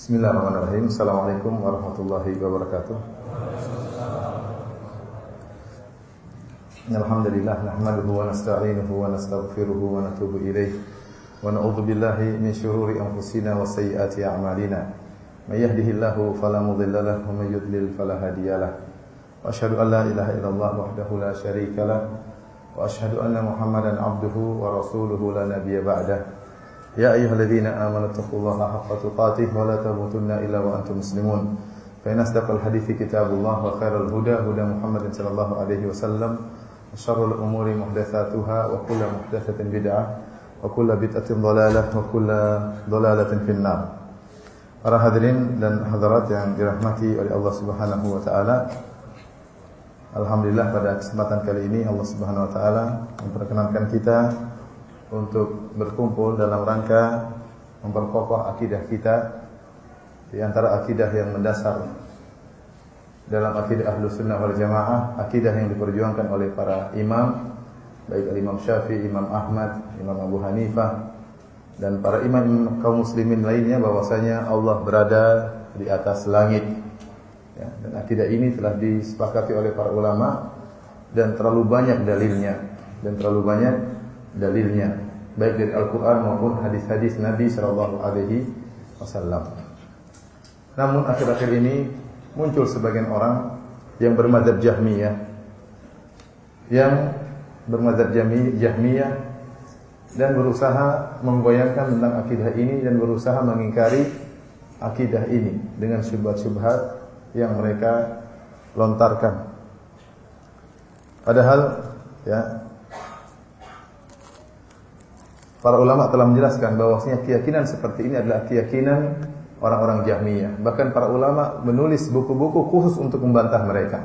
Bismillahirrahmanirrahim. Assalamualaikum warahmatullahi wabarakatuh. Alhamdulillah nahmaduhu wa nasta'inuhu wa nastaghfiruhu wa natubu ilayh wa na'udzu billahi min shururi anfusina wa sayyiati a'malina. May yahdihillahu fala mudilla lahu wa may yudlil fala hadiyalah. Wa asyhadu an la ilaha illallah wahdahu la syarika lah wa asyhadu anna Muhammadan 'abduhu wa rasuluhu la nabiyya ba'dahu. يا أيها الذين آمنوا اتقوا الله حق تقاته ولا تموتن إلا وأنتم مسلمون فإن أصدق الحديث كتاب الله وخير الهدى هدى محمد صلى الله عليه وسلم وشر الأمور محدثاتها وكل محدثة بدعة وكل بدعة ضلالة وكل ضلالة في النار Para hadirin dan hadirat yang dirahmati oleh Allah Subhanahu wa taala. Alhamdulillah pada kesempatan kali ini Allah Subhanahu wa taala memperkenankan kita untuk berkumpul dalam rangka memperkokoh akidah kita di antara akidah yang mendasar dalam akidah ahlu sunnah wal jamaah akidah yang diperjuangkan oleh para imam baik Imam Syafi'i, Imam Ahmad, Imam Abu Hanifah dan para imam kaum muslimin lainnya bahwasanya Allah berada di atas langit. Ya, dan akidah ini telah disepakati oleh para ulama dan terlalu banyak dalilnya dan terlalu banyak dalilnya baik dari Al-Qur'an maupun hadis-hadis Nabi sallallahu alaihi wasallam. Namun akhir-akhir ini muncul sebagian orang yang bermadzhab Jahmiyah yang bermadzhab Jahmiyah dan berusaha menggoyangkan tentang akidah ini dan berusaha mengingkari akidah ini dengan syubhat-syubhat yang mereka lontarkan. Padahal ya Para ulama telah menjelaskan bahwasanya keyakinan seperti ini adalah keyakinan orang-orang Jahmiyah. Bahkan para ulama menulis buku-buku khusus untuk membantah mereka.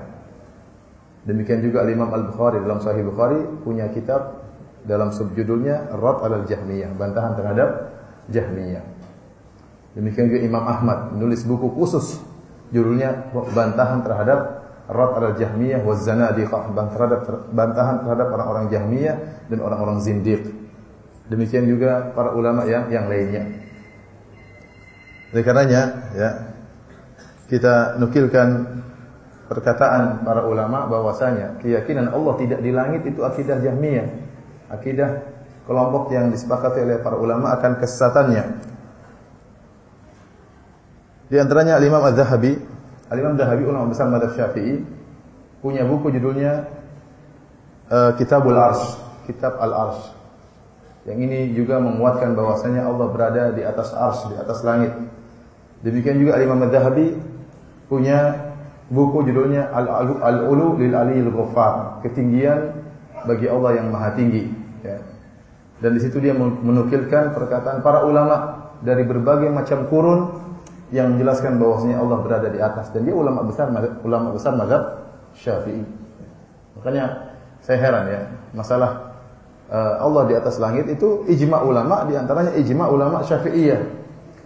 Demikian juga Imam Al-Bukhari dalam Sahih Bukhari punya kitab dalam subjudulnya Rad al Jahmiyah, bantahan terhadap Jahmiyah. Demikian juga Imam Ahmad menulis buku khusus judulnya bantahan terhadap Rad al Jahmiyah wa Zanadiqah, bantahan terhadap orang-orang Jahmiyah dan orang-orang zindiq. Demikian juga para ulama yang yang lainnya. Oleh karenanya, ya, kita nukilkan perkataan para ulama bahwasanya keyakinan Allah tidak di langit itu akidah Jahmiyah. Akidah kelompok yang disepakati oleh para ulama akan kesesatannya. Di antaranya Al-Imam Az-Zahabi, Al-Imam Az-Zahabi ulama besar mazhab Syafi'i punya buku judulnya uh, Kitabul Arsh, Kitab Al-Arsh. Yang ini juga menguatkan bahwasanya Allah berada di atas ars, di atas langit. Demikian juga Imam Madhabi punya buku judulnya Al-Ulu lil Aliyil Ghaffar, ketinggian bagi Allah yang Maha Tinggi. Ya. Dan di situ dia menukilkan perkataan para ulama dari berbagai macam kurun yang menjelaskan bahwasanya Allah berada di atas dan dia ulama besar ulama besar mazhab Syafi'i. Makanya saya heran ya, masalah Allah di atas langit itu ijma ulama di antaranya ijma ulama Syafi'iyah.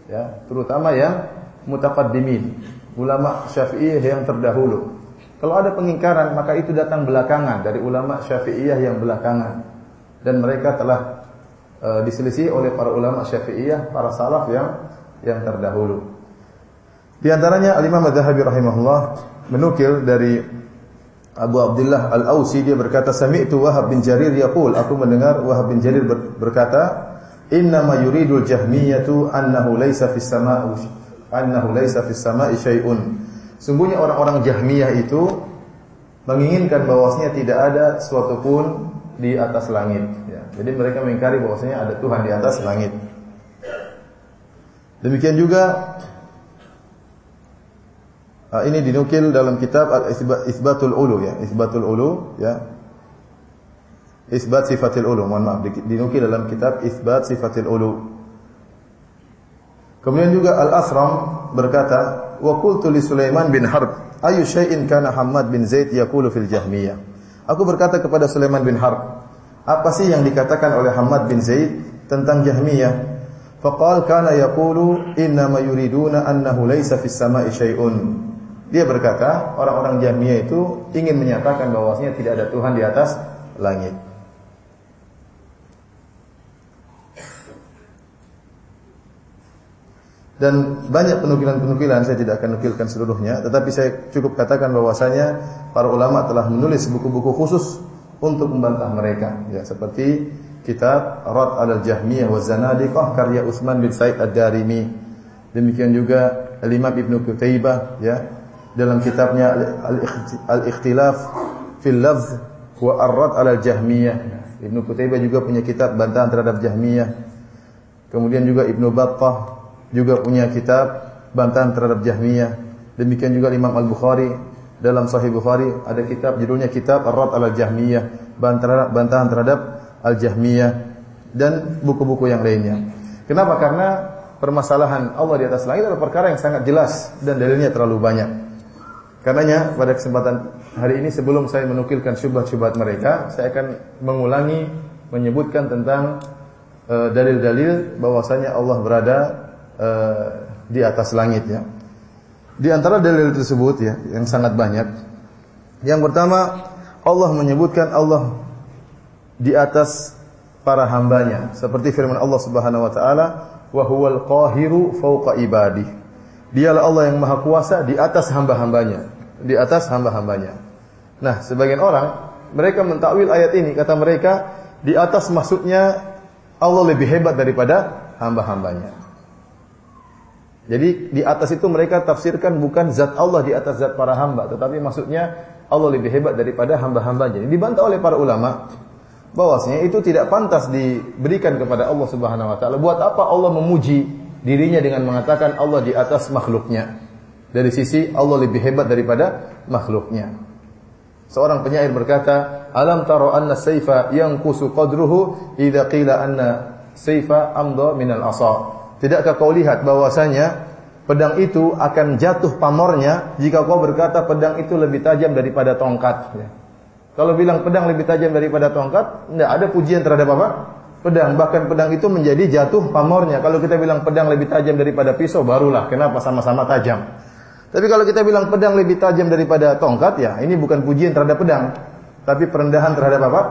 Ya, terutama yang mutaqaddimin, ulama Syafi'iyah yang terdahulu. Kalau ada pengingkaran maka itu datang belakangan dari ulama Syafi'iyah yang belakangan. Dan mereka telah uh, diselisih oleh para ulama Syafi'iyah, para salaf yang yang terdahulu. Di antaranya Al-Imam Adz-Dzahabi rahimahullah menukil dari Abu Abdullah Al-Ausi dia berkata sami'tu Wahab bin Jarir yaqul. Aku mendengar Wahab bin Jarir berkata inna ma yuridul jahmiyatu annahu laisa fis sama'i annahu laisa fis sama'i syai'un. Sungguhnya orang-orang Jahmiyah itu menginginkan bahwasanya tidak ada suatu pun di atas langit. Ya. jadi mereka mengingkari bahwasanya ada Tuhan di atas langit. Demikian juga Uh, ini dinukil dalam kitab Al-Isbatul Ulu ya, Isbatul Ulu ya. Isbat sifatil ulu, mohon maaf, dinukil dalam kitab Isbat sifatil ulu. Kemudian juga Al-Asram berkata, "Wa qultu li Sulaiman bin Harb, ayu syai'in kana Hamad bin Zaid yaqulu fil Jahmiyah?" Aku berkata kepada Sulaiman bin Harb, apa sih yang dikatakan oleh Hamad bin Zaid tentang Jahmiyah? Faqal kana yaqulu inna ma yuriduna annahu laysa fis sama'i syai'un. Dia berkata, orang-orang Jahmiyah itu ingin menyatakan bahwasanya tidak ada Tuhan di atas langit. Dan banyak penukilan-penukilan saya tidak akan nukilkan seluruhnya, tetapi saya cukup katakan bahwasanya para ulama telah menulis buku-buku khusus untuk membantah mereka, ya seperti kitab Rad al-Jahmiyah wa Zanadiqah karya Utsman bin Said Ad-Darimi. Demikian juga Al-Imam Ibnu Qutaibah ya dalam kitabnya Al-Ikhtilaf fil Lafz wa Ar-Rad al-Jahmiyah. Ibnu Qutaibah juga punya kitab bantahan terhadap Jahmiyah. Kemudian juga Ibnu Battah juga punya kitab bantahan terhadap Jahmiyah. Demikian juga Imam Al-Bukhari dalam Sahih Bukhari ada kitab judulnya Kitab Ar-Rad al-Jahmiyah, bantahan terhadap Al-Jahmiyah dan buku-buku yang lainnya. Kenapa? Karena permasalahan Allah di atas langit adalah perkara yang sangat jelas dan dalilnya terlalu banyak. Karenanya pada kesempatan hari ini sebelum saya menukilkan syubhat-syubhat mereka, saya akan mengulangi menyebutkan tentang eh, dalil-dalil uh, bahwasanya Allah berada uh, di atas langit ya. Di antara dalil tersebut ya yang sangat banyak. Yang pertama Allah menyebutkan Allah di atas para hambanya seperti firman Allah Subhanahu wa taala wa huwal qahiru fawqa ibadi. Dialah Allah yang maha kuasa di atas hamba-hambanya, di atas hamba-hambanya. Nah, sebagian orang mereka mentakwil ayat ini kata mereka di atas maksudnya Allah lebih hebat daripada hamba-hambanya. Jadi di atas itu mereka tafsirkan bukan zat Allah di atas zat para hamba, tetapi maksudnya Allah lebih hebat daripada hamba-hambanya. Dibantah oleh para ulama bahwasanya itu tidak pantas diberikan kepada Allah Subhanahu wa taala. Buat apa Allah memuji dirinya dengan mengatakan Allah di atas makhluknya? Dari sisi Allah lebih hebat daripada makhluknya. Seorang penyair berkata, "Alam taro anna sayfa yanqusu qadruhu idza qila anna sayfa amda minal asa." Tidakkah kau lihat bahwasanya pedang itu akan jatuh pamornya jika kau berkata pedang itu lebih tajam daripada tongkat. Ya. Kalau bilang pedang lebih tajam daripada tongkat, tidak ada pujian terhadap apa? Pedang. Bahkan pedang itu menjadi jatuh pamornya. Kalau kita bilang pedang lebih tajam daripada pisau, barulah. Kenapa? Sama-sama tajam. Tapi kalau kita bilang pedang lebih tajam daripada tongkat, ya ini bukan pujian terhadap pedang. Tapi perendahan terhadap apa?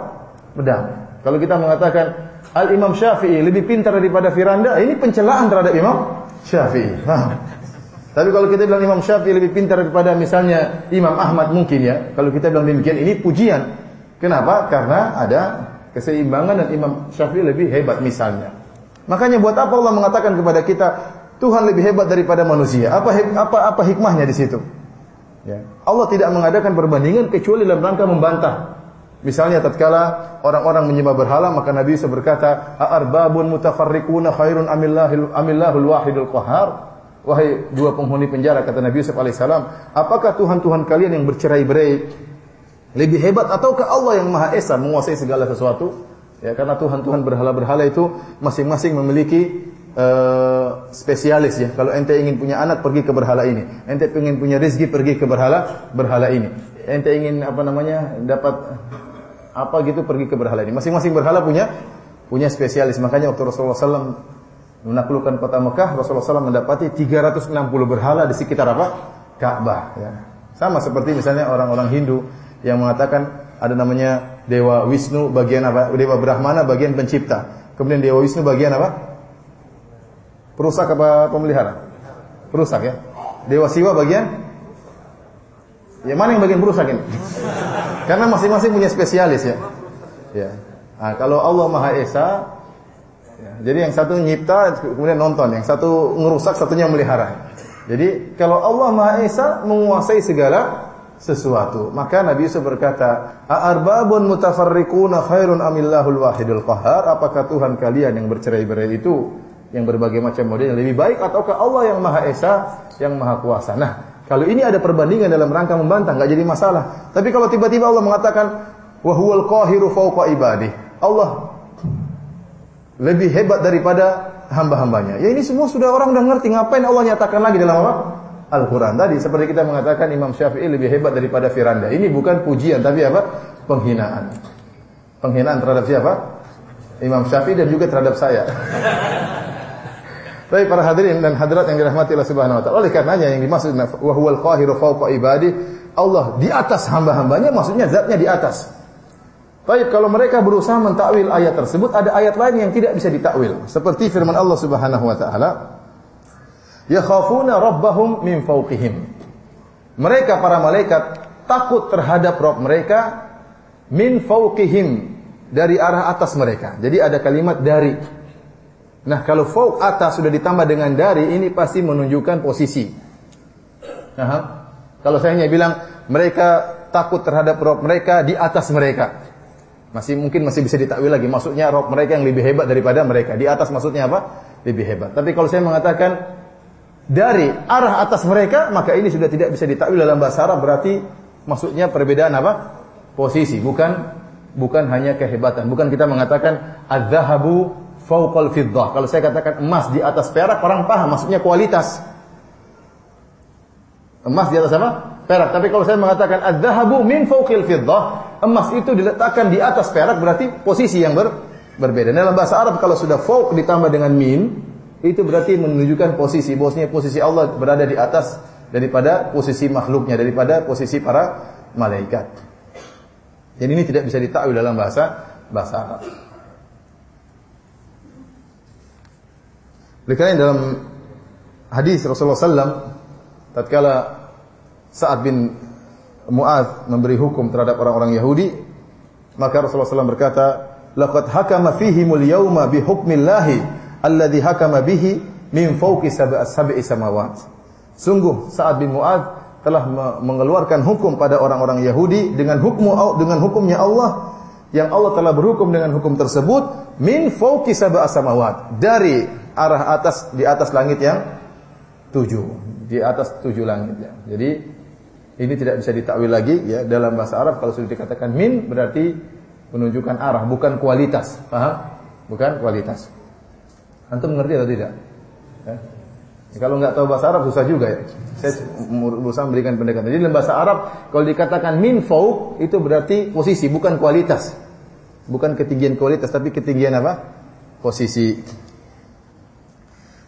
Pedang. Kalau kita mengatakan Al-Imam Syafi'i lebih pintar daripada Firanda, ini pencelaan terhadap Imam Syafi'i. Tapi kalau kita bilang Imam Syafi'i lebih pintar daripada misalnya Imam Ahmad mungkin ya. Kalau kita bilang demikian ini pujian. Kenapa? Karena ada keseimbangan dan Imam Syafi'i lebih hebat misalnya. Makanya buat apa Allah mengatakan kepada kita Tuhan lebih hebat daripada manusia? Apa apa apa hikmahnya di situ? Ya. Allah tidak mengadakan perbandingan kecuali dalam rangka membantah Misalnya tatkala orang-orang menyembah berhala maka Nabi Yusuf berkata, "Arbabun mutafarriquna khairun amillahil amillahul wahidul qahar?" Wahai dua penghuni penjara kata Nabi Yusuf alaihissalam, apakah Tuhan-Tuhan kalian yang bercerai-berai lebih hebat ataukah Allah yang Maha Esa menguasai segala sesuatu? Ya, karena Tuhan-Tuhan berhala-berhala itu masing-masing memiliki uh, spesialis ya. Kalau ente ingin punya anak pergi ke berhala ini, ente ingin punya rezeki pergi ke berhala berhala ini. Ente ingin apa namanya dapat apa gitu pergi ke berhala ini. Masing-masing berhala punya punya spesialis. Makanya waktu Rasulullah SAW menaklukkan kota Mekah, Rasulullah SAW mendapati 360 berhala di sekitar apa? Ka'bah. Ya. Sama seperti misalnya orang-orang Hindu yang mengatakan ada namanya Dewa Wisnu bagian apa? Dewa Brahmana bagian pencipta. Kemudian Dewa Wisnu bagian apa? Perusak apa pemelihara? Perusak ya. Dewa Siwa bagian Ya mana yang bagian perusak ini? Karena masing-masing punya spesialis ya. Ya. Nah, kalau Allah Maha Esa, ya, jadi yang satu nyipta kemudian nonton, yang satu ngerusak, satunya melihara. Jadi kalau Allah Maha Esa menguasai segala sesuatu, maka Nabi Yusuf berkata, "Arbabun mutafarriquna khairun amillahul wahidul qahar?" Apakah Tuhan kalian yang bercerai-berai itu yang berbagai macam model yang lebih baik ataukah Allah yang Maha Esa, yang Maha Kuasa? Nah, kalau ini ada perbandingan dalam rangka membantah, nggak jadi masalah. Tapi kalau tiba-tiba Allah mengatakan wa huwal qahiru fawqa ibadih. Allah lebih hebat daripada hamba-hambanya. Ya ini semua sudah orang udah ngerti ngapain Allah nyatakan lagi dalam apa? Al-Quran tadi seperti kita mengatakan Imam Syafi'i lebih hebat daripada Firanda. Ini bukan pujian tapi apa? Penghinaan. Penghinaan terhadap siapa? Imam Syafi'i dan juga terhadap saya. Tapi para hadirin dan hadirat yang dirahmati Allah Subhanahu wa taala. Oleh karenanya yang dimaksud wa huwal qahiru fawqa ibadi, Allah di atas hamba-hambanya maksudnya zatnya di atas. Baik, kalau mereka berusaha mentakwil ayat tersebut, ada ayat lain yang tidak bisa ditakwil. Seperti firman Allah Subhanahu wa taala, yakhafuna rabbahum min fawqihim. Mereka para malaikat takut terhadap Rabb mereka min fawqihim dari arah atas mereka. Jadi ada kalimat dari. Nah, kalau fauq atas sudah ditambah dengan dari, ini pasti menunjukkan posisi. Nah, kalau saya hanya bilang mereka takut terhadap Rob mereka di atas mereka. Masih mungkin masih bisa ditakwil lagi. Maksudnya Rob mereka yang lebih hebat daripada mereka. Di atas maksudnya apa? Lebih hebat. Tapi kalau saya mengatakan dari arah atas mereka, maka ini sudah tidak bisa ditakwil dalam bahasa Arab. Berarti maksudnya perbedaan apa? Posisi, bukan bukan hanya kehebatan. Bukan kita mengatakan adzahabu fauqal fiddah. Kalau saya katakan emas di atas perak, orang paham maksudnya kualitas. Emas di atas apa? perak. Tapi kalau saya mengatakan adzahabu min fawqil fiddah, emas itu diletakkan di atas perak berarti posisi yang ber, berbeda. Dalam bahasa Arab kalau sudah fawq ditambah dengan min, itu berarti menunjukkan posisi. Bosnya posisi Allah berada di atas daripada posisi makhluknya, daripada posisi para malaikat. Jadi ini tidak bisa ditakwil dalam bahasa bahasa Arab. Oleh dalam hadis Rasulullah SAW, tatkala Sa'ad bin Mu'adz memberi hukum terhadap orang-orang Yahudi, maka Rasulullah SAW berkata, "Laqad hakama fihimul yawma bi hukmillahi alladhi hakama bihi min fawqi sab'i samawat." Sungguh Sa'ad bin Mu'adz telah mengeluarkan hukum pada orang-orang Yahudi dengan hukum dengan hukumnya Allah yang Allah telah berhukum dengan hukum tersebut min fawqi sab'a samawat dari arah atas di atas langit yang tujuh di atas tujuh langit ya. Jadi ini tidak bisa ditakwil lagi ya dalam bahasa Arab kalau sudah dikatakan min berarti menunjukkan arah bukan kualitas. Paham? Bukan kualitas. Antum mengerti atau tidak? Ya. Kalau nggak tahu bahasa Arab susah juga ya. Saya berusaha memberikan pendekatan. Jadi dalam bahasa Arab kalau dikatakan min fauq itu berarti posisi bukan kualitas. Bukan ketinggian kualitas tapi ketinggian apa? Posisi.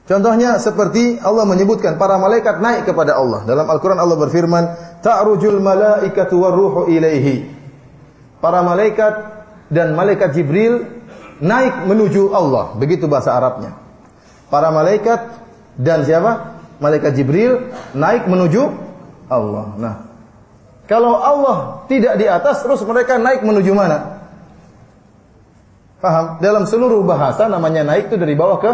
Contohnya seperti Allah menyebutkan para malaikat naik kepada Allah. Dalam Al-Quran Allah berfirman, Ta'rujul malaikatu warruhu ilaihi. Para malaikat dan malaikat Jibril naik menuju Allah. Begitu bahasa Arabnya. Para malaikat dan siapa? Malaikat Jibril naik menuju Allah. Nah, kalau Allah tidak di atas, terus mereka naik menuju mana? Paham? Dalam seluruh bahasa namanya naik itu dari bawah ke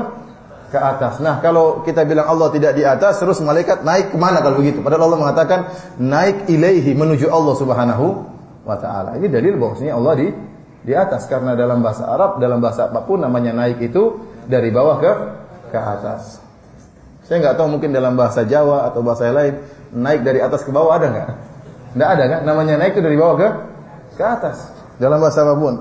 ke atas. Nah, kalau kita bilang Allah tidak di atas, terus malaikat naik ke mana kalau begitu? Padahal Allah mengatakan naik ilaihi menuju Allah Subhanahu wa taala. Ini dalil bahwasanya Allah di di atas karena dalam bahasa Arab, dalam bahasa apa pun namanya naik itu dari bawah ke ke atas. Saya nggak tahu mungkin dalam bahasa Jawa atau bahasa lain naik dari atas ke bawah ada nggak? Nggak ada kan? Namanya naik itu dari bawah ke ke atas dalam bahasa apa pun.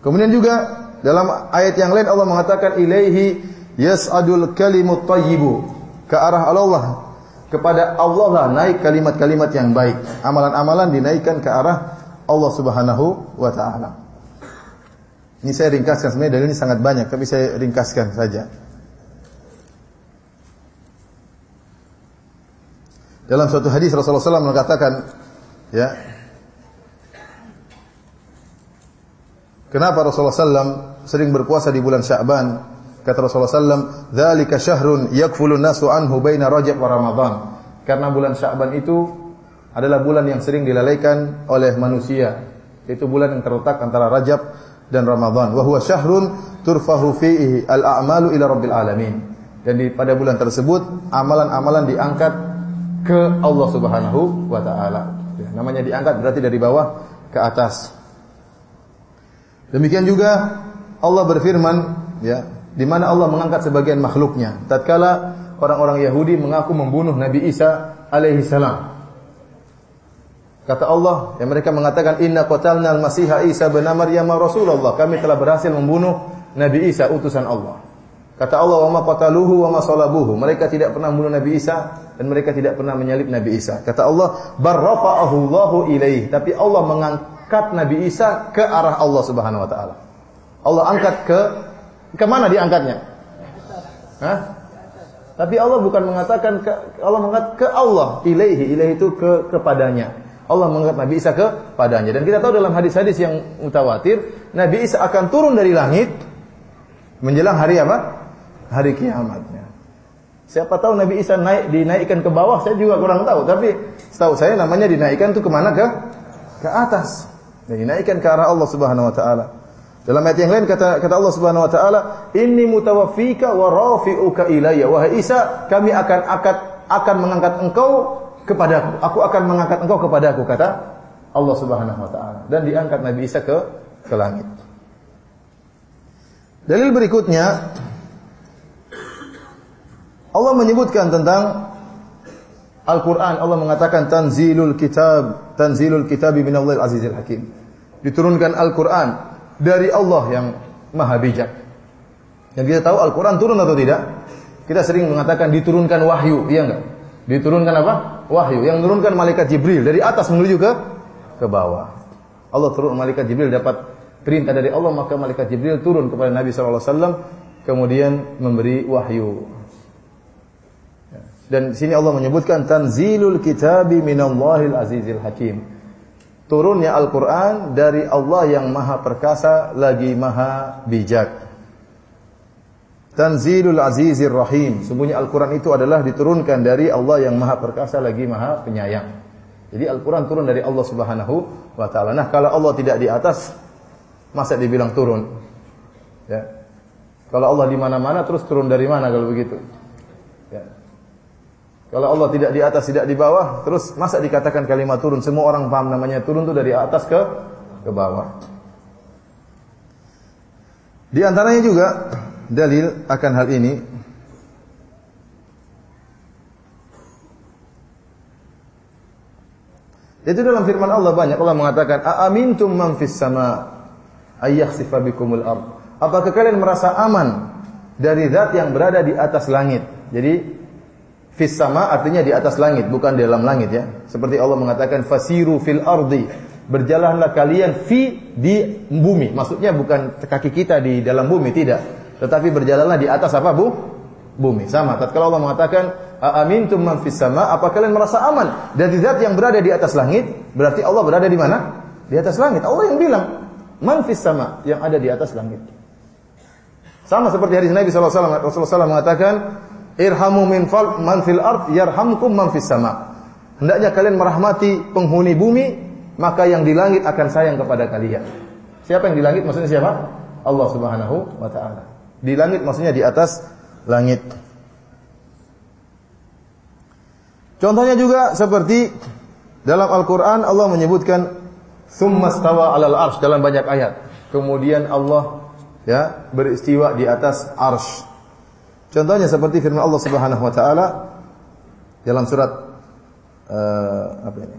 Kemudian juga dalam ayat yang lain Allah mengatakan ilaihi yas'adul kalimut thayyibu. Ke arah Allah kepada Allah lah naik kalimat-kalimat yang baik. Amalan-amalan dinaikkan ke arah Allah Subhanahu wa taala. Ini saya ringkaskan sebenarnya dalilnya sangat banyak tapi saya ringkaskan saja. Dalam suatu hadis Rasulullah SAW mengatakan ya Kenapa Rasulullah SAW sering berpuasa di bulan Sya'ban. Kata Rasulullah SAW, "Dzalika syahrun yakfulu nasu anhu baina Rajab wa Ramadan." Karena bulan Sya'ban itu adalah bulan yang sering dilalaikan oleh manusia. Itu bulan yang terletak antara Rajab dan Ramadan. Wa huwa syahrun turfahu fihi al-a'malu ila rabbil alamin. Dan di, pada bulan tersebut amalan-amalan diangkat ke Allah Subhanahu wa taala. Ya, namanya diangkat berarti dari bawah ke atas. Demikian juga Allah berfirman, ya, di mana Allah mengangkat sebagian makhluknya. Tatkala orang-orang Yahudi mengaku membunuh Nabi Isa alaihi salam. Kata Allah, yang mereka mengatakan inna qatalna al-masiha Isa bin Maryam Rasulullah. Kami telah berhasil membunuh Nabi Isa utusan Allah. Kata Allah, "Wa ma qataluhu wa ma salabuhu." Mereka tidak pernah membunuh Nabi Isa dan mereka tidak pernah menyalib Nabi Isa. Kata Allah, "Barrafa'ahu Allahu ilaih." Tapi Allah mengangkat Nabi Isa ke arah Allah Subhanahu wa taala. Allah angkat ke ke mana diangkatnya? Hah? Tapi Allah bukan mengatakan ke Allah mengangkat ke Allah, ilaihi, ilaihi itu ke kepadanya. Allah mengangkat Nabi Isa ke padanya. Dan kita tahu dalam hadis-hadis yang mutawatir, Nabi Isa akan turun dari langit menjelang hari apa? Hari kiamatnya. Siapa tahu Nabi Isa naik dinaikkan ke bawah, saya juga kurang tahu. Tapi setahu saya namanya dinaikkan itu ke mana ke ke atas. Dinaikkan ke arah Allah Subhanahu Wa Taala. Dalam ayat yang lain kata kata Allah Subhanahu Wa Taala, Inni mutawaffika wa rafi'uka ilayya. Wahai Isa, kami akan akan akan mengangkat engkau kepadaku. Aku akan mengangkat engkau kepadaku kata Allah Subhanahu Wa Taala. Dan diangkat Nabi Isa ke ke langit. Dalil berikutnya Allah menyebutkan tentang Al-Quran. Allah mengatakan tanzilul kitab, tanzilul kitab min Allah azizil hakim. Diturunkan Al-Quran dari Allah yang maha bijak. Yang kita tahu Al-Quran turun atau tidak? Kita sering mengatakan diturunkan wahyu, iya enggak? Diturunkan apa? Wahyu. Yang menurunkan malaikat Jibril dari atas menuju ke ke bawah. Allah turun malaikat Jibril dapat perintah dari Allah maka malaikat Jibril turun kepada Nabi wasallam kemudian memberi wahyu. Dan sini Allah menyebutkan tanzilul kitabi minallahil azizil hakim. Turunnya Al-Qur'an dari Allah yang Maha Perkasa lagi Maha Bijak. Tanzilul Azizir Rahim. Sungguhnya Al-Quran itu adalah diturunkan dari Allah yang Maha Perkasa lagi Maha Penyayang. Jadi Al-Quran turun dari Allah Subhanahu wa taala. Nah, kalau Allah tidak di atas, masa dibilang turun? Ya. Kalau Allah di mana-mana terus turun dari mana kalau begitu? Kalau Allah tidak di atas, tidak di bawah, terus masa dikatakan kalimat turun? Semua orang paham namanya turun itu dari atas ke ke bawah. Di antaranya juga dalil akan hal ini Itu dalam firman Allah banyak Allah mengatakan aamintum man fis sama ayyakhsifa bikumul ard. Apakah kalian merasa aman dari zat yang berada di atas langit? Jadi Fis sama artinya di atas langit, bukan di dalam langit ya. Seperti Allah mengatakan fasiru fil ardi. Berjalanlah kalian fi di bumi. Maksudnya bukan kaki kita di dalam bumi, tidak. Tetapi berjalanlah di atas apa, Bu? Bumi. Sama. Tatkala Allah mengatakan amintum man fis sama, apa kalian merasa aman dari zat yang berada di atas langit? Berarti Allah berada di mana? Di atas langit. Allah yang bilang, man fis sama, yang ada di atas langit. Sama seperti hadis Nabi SAW, Rasulullah SAW mengatakan, Irhamu min fal man fil ard yarhamkum man fis sama. Hendaknya kalian merahmati penghuni bumi, maka yang di langit akan sayang kepada kalian. Siapa yang di langit maksudnya siapa? Allah Subhanahu wa taala. Di langit maksudnya di atas langit. Contohnya juga seperti dalam Al-Qur'an Allah menyebutkan summa stawa 'alal arsh dalam banyak ayat. Kemudian Allah ya beristiwa di atas arsh. Contohnya seperti firman Allah Subhanahu wa taala dalam surat uh, apa ini?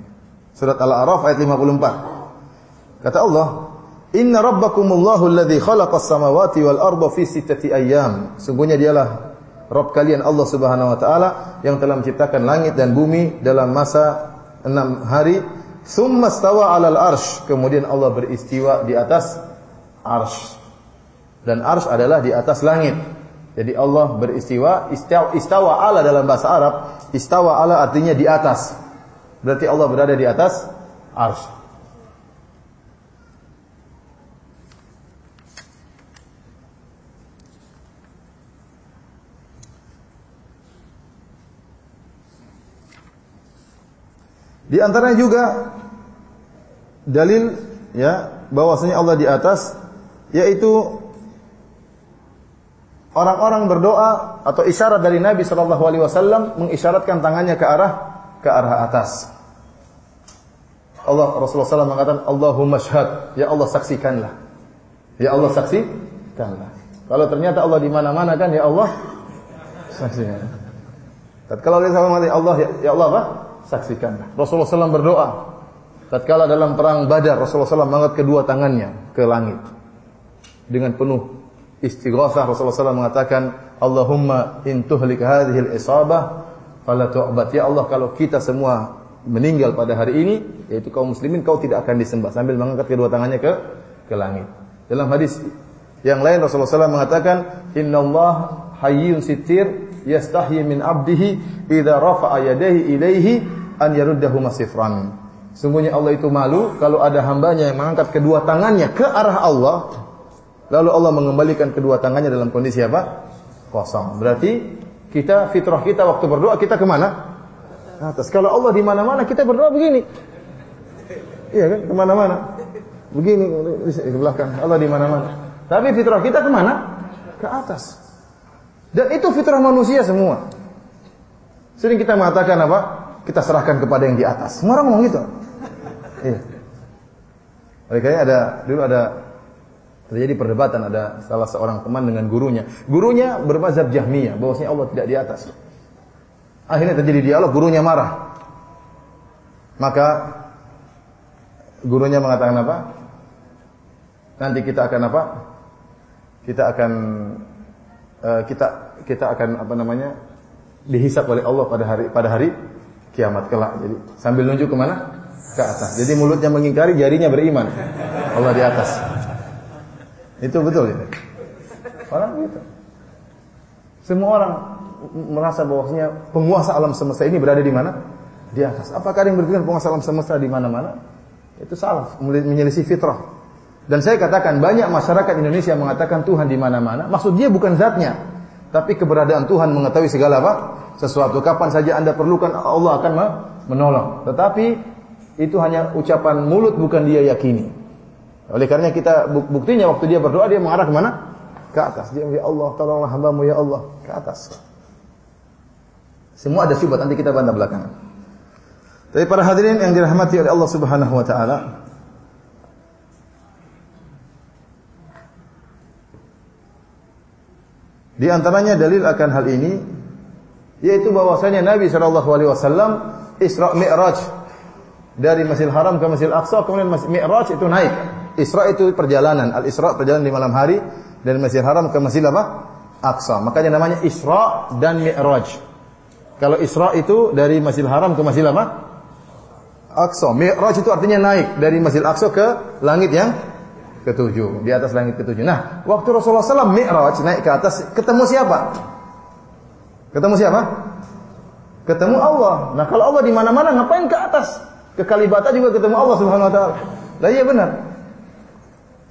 Surat Al-A'raf ayat 54. Kata Allah, "Inna rabbakumullahu alladhi khalaqas samawati wal arda fi sittati ayyam." Sungguhnya dialah Rabb kalian Allah Subhanahu wa taala yang telah menciptakan langit dan bumi dalam masa enam hari. Thumma stawa 'alal arsh. Kemudian Allah beristiwa di atas arsh. Dan arsh adalah di atas langit. Jadi Allah beristiwa, istawa, istawa ala dalam bahasa Arab, istawa ala artinya di atas. Berarti Allah berada di atas ars. Di antaranya juga dalil ya bahwasanya Allah di atas yaitu orang-orang berdoa atau isyarat dari Nabi Shallallahu Alaihi Wasallam mengisyaratkan tangannya ke arah ke arah atas. Allah Rasulullah SAW mengatakan Allahumma syhad. Ya Allah saksikanlah. Ya Allah saksikanlah. Kalau ternyata Allah di mana-mana kan ya Allah saksikan. Tatkala dia sama Allah ya, ya Allah apa saksikanlah Rasulullah SAW berdoa. Tatkala dalam perang Badar Rasulullah SAW mengangkat kedua tangannya ke langit. Dengan penuh istighosah Rasulullah SAW mengatakan Allahumma in tuhlik hadhil isabah fala tu'bad. Ya Allah kalau kita semua meninggal pada hari ini yaitu kaum muslimin kau tidak akan disembah. Sambil mengangkat kedua tangannya ke ke langit. Dalam hadis yang lain Rasulullah SAW mengatakan Allah hayyun sitir yastahyi min abdihi idza rafa'a yadayhi ilaihi an yaruddahu masifran Sungguhnya Allah itu malu kalau ada hambanya yang mengangkat kedua tangannya ke arah Allah Lalu Allah mengembalikan kedua tangannya dalam kondisi apa? Kosong. Berarti Kita fitrah kita waktu berdoa kita ke mana? Atas. Kalau Allah di mana-mana kita berdoa begini. Iya kan? Ke mana-mana. Begini ke belakang. Allah di mana-mana. Tapi fitrah kita ke mana? Ke atas. Dan itu fitrah manusia semua. Sering kita mengatakan apa? Kita serahkan kepada yang di atas. Semua orang ngomong gitu. Iya. Oleh karena ada dulu ada terjadi perdebatan ada salah seorang teman dengan gurunya. Gurunya bermazhab Jahmiyah bahwasanya Allah tidak di atas. Akhirnya terjadi dialog, gurunya marah. Maka gurunya mengatakan apa? Nanti kita akan apa? Kita akan uh, kita kita akan apa namanya? dihisap oleh Allah pada hari pada hari kiamat kelak. Jadi sambil nunjuk ke mana? Ke atas. Jadi mulutnya mengingkari, jarinya beriman. Allah di atas. Itu betul ya. Orang gitu. Semua orang merasa bahwasanya penguasa alam semesta ini berada di mana? Di atas. Apakah ada yang berpikir penguasa alam semesta di mana-mana? Itu salah, menyelisih fitrah. Dan saya katakan banyak masyarakat Indonesia mengatakan Tuhan di mana-mana. Maksud dia bukan zatnya, tapi keberadaan Tuhan mengetahui segala apa? Sesuatu. Kapan saja Anda perlukan Allah akan menolong. Tetapi itu hanya ucapan mulut bukan dia yakini. Oleh karena kita buktinya waktu dia berdoa dia mengarah ke mana? Ke atas. Dia ya Allah, tolonglah hambamu ya Allah. Ke atas. Semua ada syubhat nanti kita bantah belakangan. Tapi para hadirin yang dirahmati oleh Allah Subhanahu wa taala, Di antaranya dalil akan hal ini yaitu bahwasanya Nabi sallallahu alaihi wasallam Isra Mi'raj dari Masjidil Haram ke Masjidil Aqsa kemudian Mi'raj itu naik. Isra itu perjalanan, Al-Isra perjalanan di malam hari dari Masjidil Haram ke Masjid apa? Aqsa. Makanya namanya Isra dan Mi'raj. Kalau Isra itu dari Masjidil Haram ke Masjid apa? Aqsa. Mi'raj itu artinya naik dari Masjid Aqsa ke langit yang ketujuh, di atas langit ketujuh. Nah, waktu Rasulullah SAW Mi'raj naik ke atas, ketemu siapa? Ketemu siapa? Ketemu Allah. Nah, kalau Allah di mana-mana ngapain ke atas? Ke Kalibata juga ketemu Allah Subhanahu wa taala. Lah iya benar.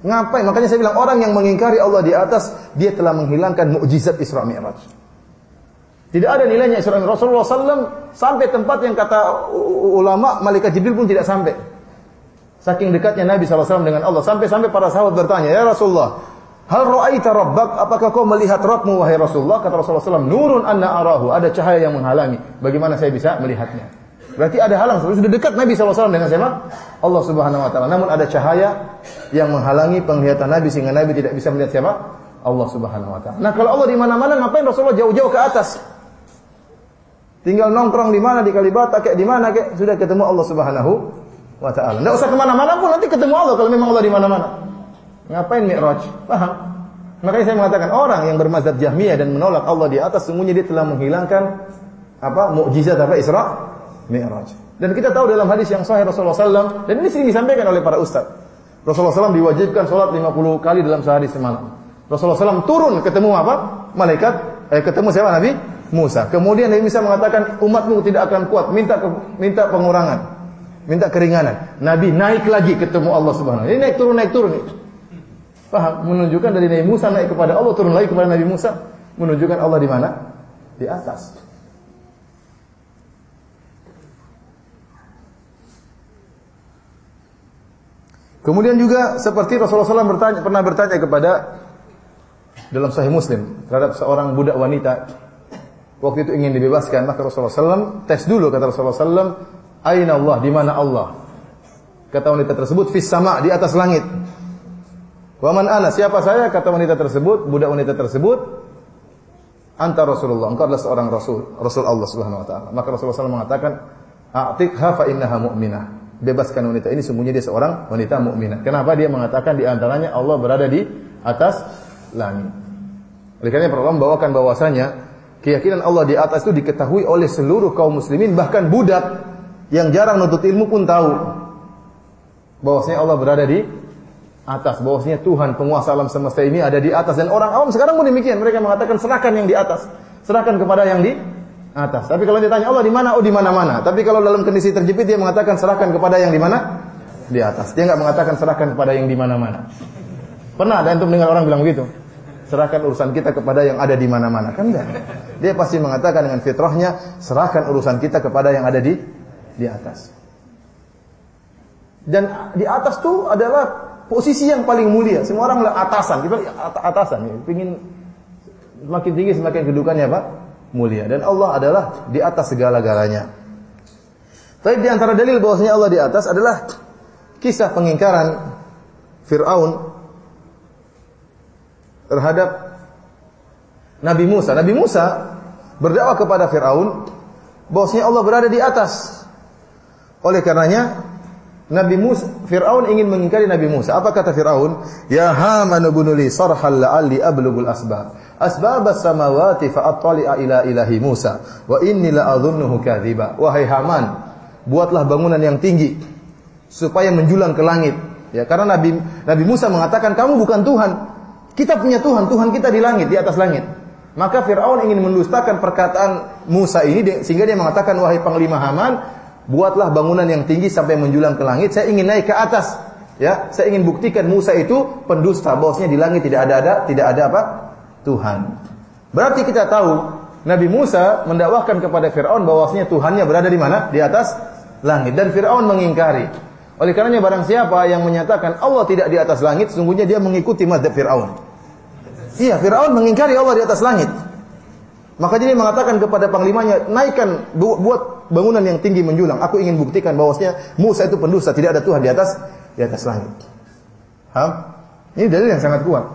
Ngapain? Makanya saya bilang orang yang mengingkari Allah di atas, dia telah menghilangkan mukjizat Isra Mi'raj. Tidak ada nilainya Isra Mi'raj. Rasulullah SAW sampai tempat yang kata ulama malaikat Jibril pun tidak sampai. Saking dekatnya Nabi SAW dengan Allah. Sampai-sampai para sahabat bertanya, Ya Rasulullah, Hal ra'aita rabbak? Apakah kau melihat Rabbmu wahai Rasulullah? Kata Rasulullah SAW, Nurun anna arahu. Ada cahaya yang menghalangi. Bagaimana saya bisa melihatnya? Berarti ada halang. Sudah dekat Nabi SAW dengan siapa? Allah Subhanahu Wa Taala. Namun ada cahaya yang menghalangi penglihatan Nabi sehingga Nabi tidak bisa melihat siapa? Allah Subhanahu Wa Taala. Nah kalau Allah di mana-mana, ngapain Rasulullah jauh-jauh ke atas? Tinggal nongkrong di mana di Kalibata kayak di mana kayak sudah ketemu Allah Subhanahu wa taala. Enggak usah ke mana mana pun nanti ketemu Allah kalau memang Allah di mana-mana. Ngapain Mi'raj? Paham? Makanya saya mengatakan orang yang bermazhab Jahmiyah dan menolak Allah di atas semuanya dia telah menghilangkan apa mukjizat apa Isra Mi'raj. Dan kita tahu dalam hadis yang sahih Rasulullah SAW dan ini sering disampaikan oleh para ustaz. Rasulullah SAW diwajibkan sholat 50 kali dalam sehari semalam. Rasulullah SAW turun ketemu apa? Malaikat, eh, ketemu siapa Nabi? Musa. Kemudian Nabi Musa mengatakan umatmu tidak akan kuat, minta minta pengurangan, minta keringanan. Nabi naik lagi ketemu Allah Subhanahu. Ini naik turun naik turun. Paham? Menunjukkan dari Nabi Musa naik kepada Allah turun lagi kepada Nabi Musa, menunjukkan Allah di mana? Di atas. Kemudian juga seperti Rasulullah SAW bertanya, pernah bertanya kepada dalam Sahih Muslim terhadap seorang budak wanita waktu itu ingin dibebaskan, maka Rasulullah SAW tes dulu kata Rasulullah SAW, Aina Allah, di mana Allah? Kata wanita tersebut, fis sama, di atas langit. Waman ana, siapa saya? Kata wanita tersebut, budak wanita tersebut, anta Rasulullah, engkau adalah seorang Rasul, Rasul Allah Subhanahu Wa Taala. Maka Rasulullah SAW mengatakan, A'tiqha fa innaha mu'minah. Bebaskan wanita ini, sembunyi dia seorang wanita mukminah. Kenapa dia mengatakan di antaranya Allah berada di atas langit? Oleh karena ulama membawakan bahwasanya Keyakinan Allah di atas itu diketahui oleh seluruh kaum muslimin, bahkan budak yang jarang nuntut ilmu pun tahu bahwasanya Allah berada di atas, bahwasanya Tuhan penguasa alam semesta ini ada di atas dan orang awam sekarang pun demikian, mereka mengatakan serahkan yang di atas, serahkan kepada yang di atas. Tapi kalau ditanya Allah di mana? Oh di mana-mana. Tapi kalau dalam kondisi terjepit dia mengatakan serahkan kepada yang di mana? Di atas. Dia nggak mengatakan serahkan kepada yang di mana-mana. Pernah ada yang mendengar orang bilang begitu? serahkan urusan kita kepada yang ada di mana-mana. Kan enggak. Dia pasti mengatakan dengan fitrahnya, serahkan urusan kita kepada yang ada di di atas. Dan di atas itu adalah posisi yang paling mulia. Semua orang bilang atasan, kita atasan ya. Pingin semakin tinggi semakin kedudukannya apa? Mulia. Dan Allah adalah di atas segala-galanya. Tapi di antara dalil bahwasanya Allah di atas adalah kisah pengingkaran Fir'aun terhadap Nabi Musa. Nabi Musa berdakwah kepada Fir'aun bahwasanya Allah berada di atas. Oleh karenanya Nabi Musa Fir'aun ingin mengingkari Nabi Musa. Apa kata Fir'aun? Ya Haman bunuli sarhal la'alli ablugul asbab. Asbab as-samawati fa'attali'a ila ilahi Musa wa inni la'adhunnuhu kadhiba. Wahai Haman, buatlah bangunan yang tinggi supaya menjulang ke langit. Ya, karena Nabi Nabi Musa mengatakan kamu bukan Tuhan. Kita punya Tuhan, Tuhan kita di langit, di atas langit. Maka Firaun ingin mendustakan perkataan Musa ini sehingga dia mengatakan wahai panglima Haman, buatlah bangunan yang tinggi sampai menjulang ke langit. Saya ingin naik ke atas. Ya, saya ingin buktikan Musa itu pendusta. Bosnya di langit tidak ada ada tidak ada apa? Tuhan. Berarti kita tahu Nabi Musa mendakwahkan kepada Firaun bahwasanya Tuhannya berada di mana? Di atas langit dan Firaun mengingkari. Oleh karenanya barang siapa yang menyatakan Allah tidak di atas langit, sungguhnya dia mengikuti mazhab Fir'aun. Iya, Fir'aun mengingkari Allah di atas langit. Maka dia mengatakan kepada panglimanya, naikkan buat bangunan yang tinggi menjulang. Aku ingin buktikan bahwasanya Musa itu pendusta, tidak ada Tuhan di atas di atas langit. Paham? Ini dalil yang sangat kuat.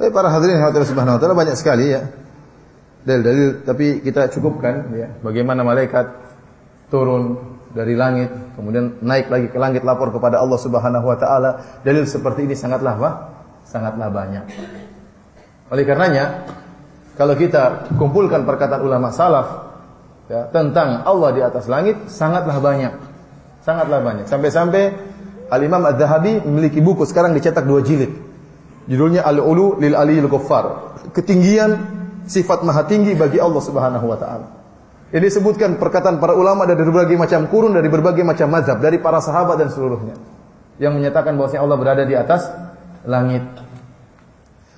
Tapi para hadirin yang Subhanahu wa taala banyak sekali ya. Dalil-dalil tapi kita cukupkan ya bagaimana malaikat turun dari langit kemudian naik lagi ke langit lapor kepada Allah Subhanahu wa taala. Dalil seperti ini sangatlah apa? Sangatlah banyak. Oleh karenanya kalau kita kumpulkan perkataan ulama salaf ya, tentang Allah di atas langit sangatlah banyak. Sangatlah banyak. Sampai-sampai Al-Imam Az-Zahabi memiliki buku sekarang dicetak dua jilid Judulnya Al-Ulu lil Aliyil Ghaffar. Ketinggian sifat maha tinggi bagi Allah Subhanahu wa taala. Ini disebutkan perkataan para ulama dari berbagai macam kurun, dari berbagai macam mazhab, dari para sahabat dan seluruhnya. Yang menyatakan bahwasanya Allah berada di atas langit.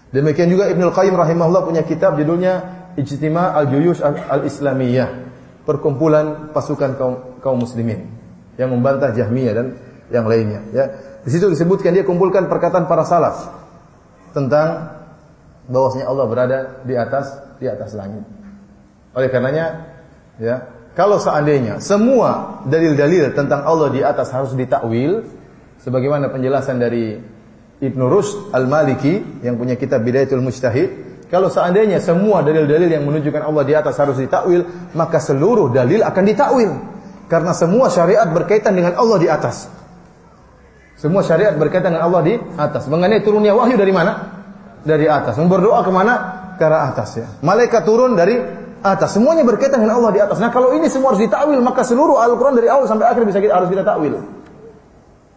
Demikian juga Ibnu Qayyim rahimahullah punya kitab judulnya Ijtima' al-Juyush al-Islamiyah. Perkumpulan pasukan kaum, kaum muslimin yang membantah Jahmiyah dan yang lainnya, ya. Di situ disebutkan dia kumpulkan perkataan para salaf tentang bahwasanya Allah berada di atas di atas langit. Oleh karenanya ya, kalau seandainya semua dalil-dalil tentang Allah di atas harus ditakwil sebagaimana penjelasan dari Ibnu Rushd Al-Maliki yang punya kitab Bidayatul Mujtahid, kalau seandainya semua dalil-dalil yang menunjukkan Allah di atas harus ditakwil, maka seluruh dalil akan ditakwil. Karena semua syariat berkaitan dengan Allah di atas. Semua syariat berkaitan dengan Allah di atas. Mengenai turunnya wahyu dari mana? Dari atas. Berdoa ke mana? Ke arah atas ya. Malaikat turun dari atas. Semuanya berkaitan dengan Allah di atas. Nah kalau ini semua harus ditakwil, maka seluruh Al-Quran dari awal sampai akhir bisa kita, harus kita takwil.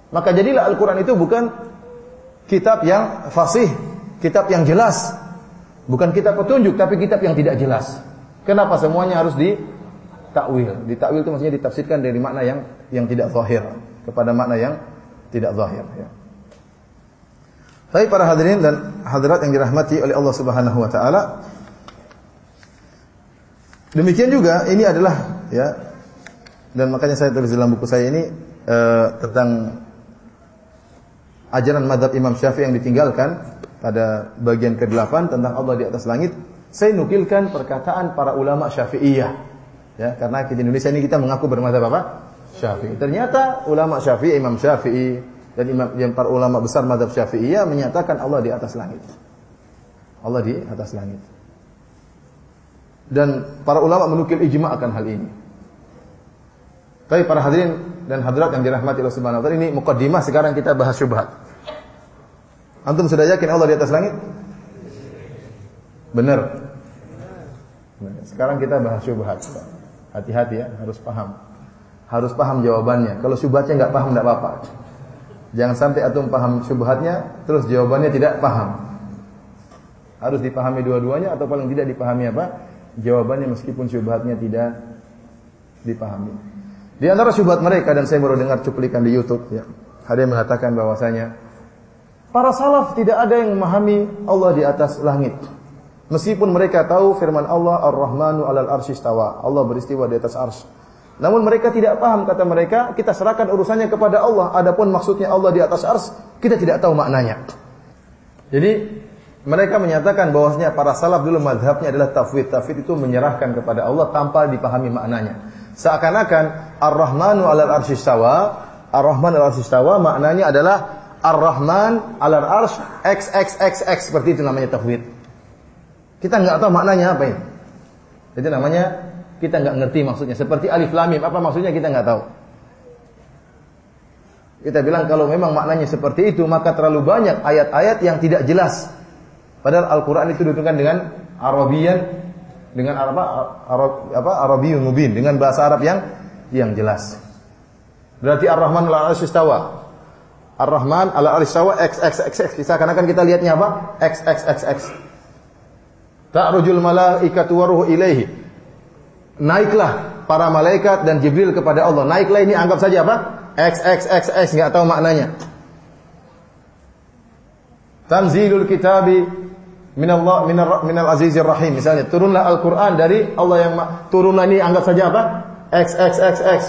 Maka jadilah Al-Quran itu bukan kitab yang fasih, kitab yang jelas. Bukan kitab petunjuk, tapi kitab yang tidak jelas. Kenapa semuanya harus ditakwil? Ditakwil itu maksudnya ditafsirkan dari makna yang yang tidak zahir kepada makna yang tidak zahir ya. Tapi para hadirin dan hadirat yang dirahmati oleh Allah Subhanahu wa taala Demikian juga ini adalah ya dan makanya saya tulis dalam buku saya ini uh, tentang ajaran madhab Imam Syafi'i yang ditinggalkan pada bagian ke-8 tentang Allah di atas langit. Saya nukilkan perkataan para ulama Syafi'iyah. Ya, karena di Indonesia ini kita mengaku bermadhab apa? Syafi'i. Ternyata ulama Syafi'i, Imam Syafi'i dan imam yang para ulama besar mazhab Syafi'iyah menyatakan Allah di atas langit. Allah di atas langit. Dan para ulama menukil ijma akan hal ini. Tapi para hadirin dan hadirat yang dirahmati Allah Subhanahu wa taala ini mukaddimah sekarang kita bahas syubhat. Antum sudah yakin Allah di atas langit? Benar. Sekarang kita bahas syubhat. Hati-hati ya, harus paham harus paham jawabannya. Kalau syubhatnya nggak paham nggak apa-apa. Jangan sampai antum paham syubhatnya terus jawabannya tidak paham. Harus dipahami dua-duanya atau paling tidak dipahami apa? Jawabannya meskipun syubhatnya tidak dipahami. Di antara syubhat mereka dan saya baru dengar cuplikan di YouTube ya. Ada yang mengatakan bahwasanya para salaf tidak ada yang memahami Allah di atas langit. Meskipun mereka tahu firman Allah Ar-Rahmanu 'alal arsyistawa. Allah beristiwa di atas arsy. Namun mereka tidak paham kata mereka, kita serahkan urusannya kepada Allah. Adapun maksudnya Allah di atas ars, kita tidak tahu maknanya. Jadi mereka menyatakan bahwasanya para salaf dulu madhabnya adalah tafwid. Tafwid itu menyerahkan kepada Allah tanpa dipahami maknanya. Seakan-akan Ar-Rahmanu 'alal arsyistawa, Ar-Rahman 'alal arsyistawa maknanya adalah Ar-Rahman 'alal arsy XXXX seperti itu namanya tafwid. Kita nggak tahu maknanya apa ini. Itu namanya kita nggak ngerti maksudnya. Seperti alif lam mim, apa maksudnya kita nggak tahu. Kita bilang kalau memang maknanya seperti itu, maka terlalu banyak ayat-ayat yang tidak jelas. Padahal Al-Quran itu diturunkan dengan Arabian, dengan apa? Arab, apa? Arabiyun mubin, dengan bahasa Arab yang yang jelas. Berarti Ar-Rahman ala istawa. Ar-Rahman ala istawa x x x x. Seakan-akan kita lihatnya apa? x x x x. Ta'rujul malaikatu waruhu ilaihi. Naiklah para malaikat dan Jibril kepada Allah. Naiklah ini anggap saja apa? X X X X nggak tahu maknanya. Tanzilul kitabi minallah minal minal azizir rahim misalnya turunlah Al-Qur'an dari Allah yang turunlah ini anggap saja apa? X X X X.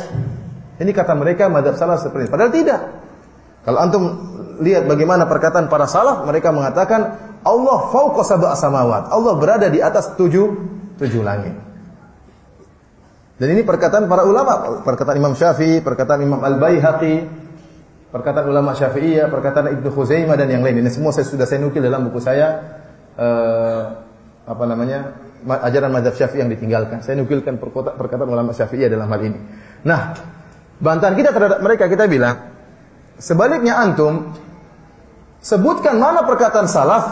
Ini kata mereka madhab salah seperti itu. Padahal tidak. Kalau antum lihat bagaimana perkataan para salaf, mereka mengatakan Allah fauqa sab'a samawat. Allah berada di atas tujuh tujuh langit. Dan ini perkataan para ulama, perkataan Imam Syafi'i, perkataan Imam Al-Baihaqi, perkataan ulama Syafi'iyah, perkataan Ibnu Khuzaimah dan yang lain. Ini semua saya sudah saya nukil dalam buku saya eh, apa namanya? ajaran mazhab Syafi'i yang ditinggalkan. Saya nukilkan perkataan ulama Syafi'iyah dalam hal ini. Nah, bantahan kita terhadap mereka kita bilang, sebaliknya antum sebutkan mana perkataan salaf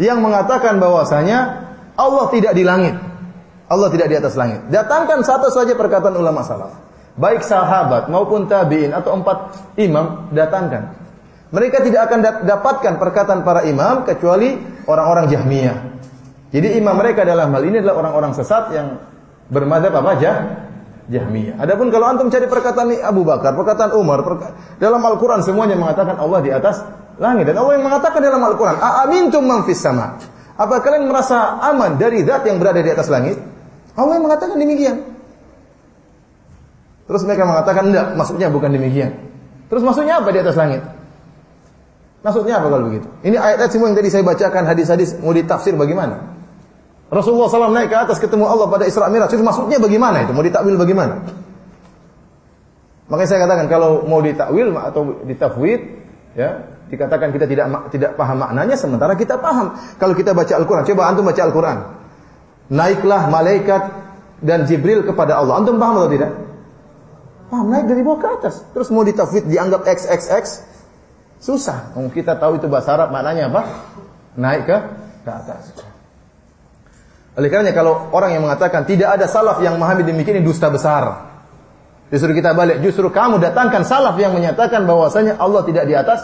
yang mengatakan bahwasanya Allah tidak di langit. Allah tidak di atas langit. Datangkan satu saja perkataan ulama salaf. Baik sahabat maupun tabi'in atau empat imam, datangkan. Mereka tidak akan dapatkan perkataan para imam kecuali orang-orang Jahmiyah. Jadi imam mereka dalam hal ini adalah orang-orang sesat yang bermadzhab apa? Jah, Jahmiyah. Adapun kalau antum cari perkataan Abu Bakar, perkataan Umar, perka dalam Al-Qur'an semuanya mengatakan Allah di atas langit dan Allah yang mengatakan dalam Al-Qur'an, "Aamintum man fis sama?" Apa kalian merasa aman dari zat yang berada di atas langit? Allah yang mengatakan demikian. Terus mereka mengatakan enggak, maksudnya bukan demikian. Terus maksudnya apa di atas langit? Maksudnya apa kalau begitu? Ini ayat-ayat semua yang tadi saya bacakan hadis-hadis mau ditafsir bagaimana? Rasulullah SAW naik ke atas ketemu Allah pada Isra Mi'raj. Itu maksudnya bagaimana itu? Mau ditakwil bagaimana? Makanya saya katakan kalau mau ditakwil atau ditafwid, ya dikatakan kita tidak tidak paham maknanya, sementara kita paham. Kalau kita baca Al-Quran, coba antum baca Al-Quran. Naiklah malaikat dan Jibril kepada Allah. Antum paham atau tidak? Paham, naik dari bawah ke atas. Terus mau ditafwid dianggap XXX, susah. Kita tahu itu bahasa Arab maknanya apa? Naik ke ke atas. Oleh karenanya kalau orang yang mengatakan tidak ada salaf yang memahami demikian ini dusta besar. Justru kita balik, justru kamu datangkan salaf yang menyatakan bahwasanya Allah tidak di atas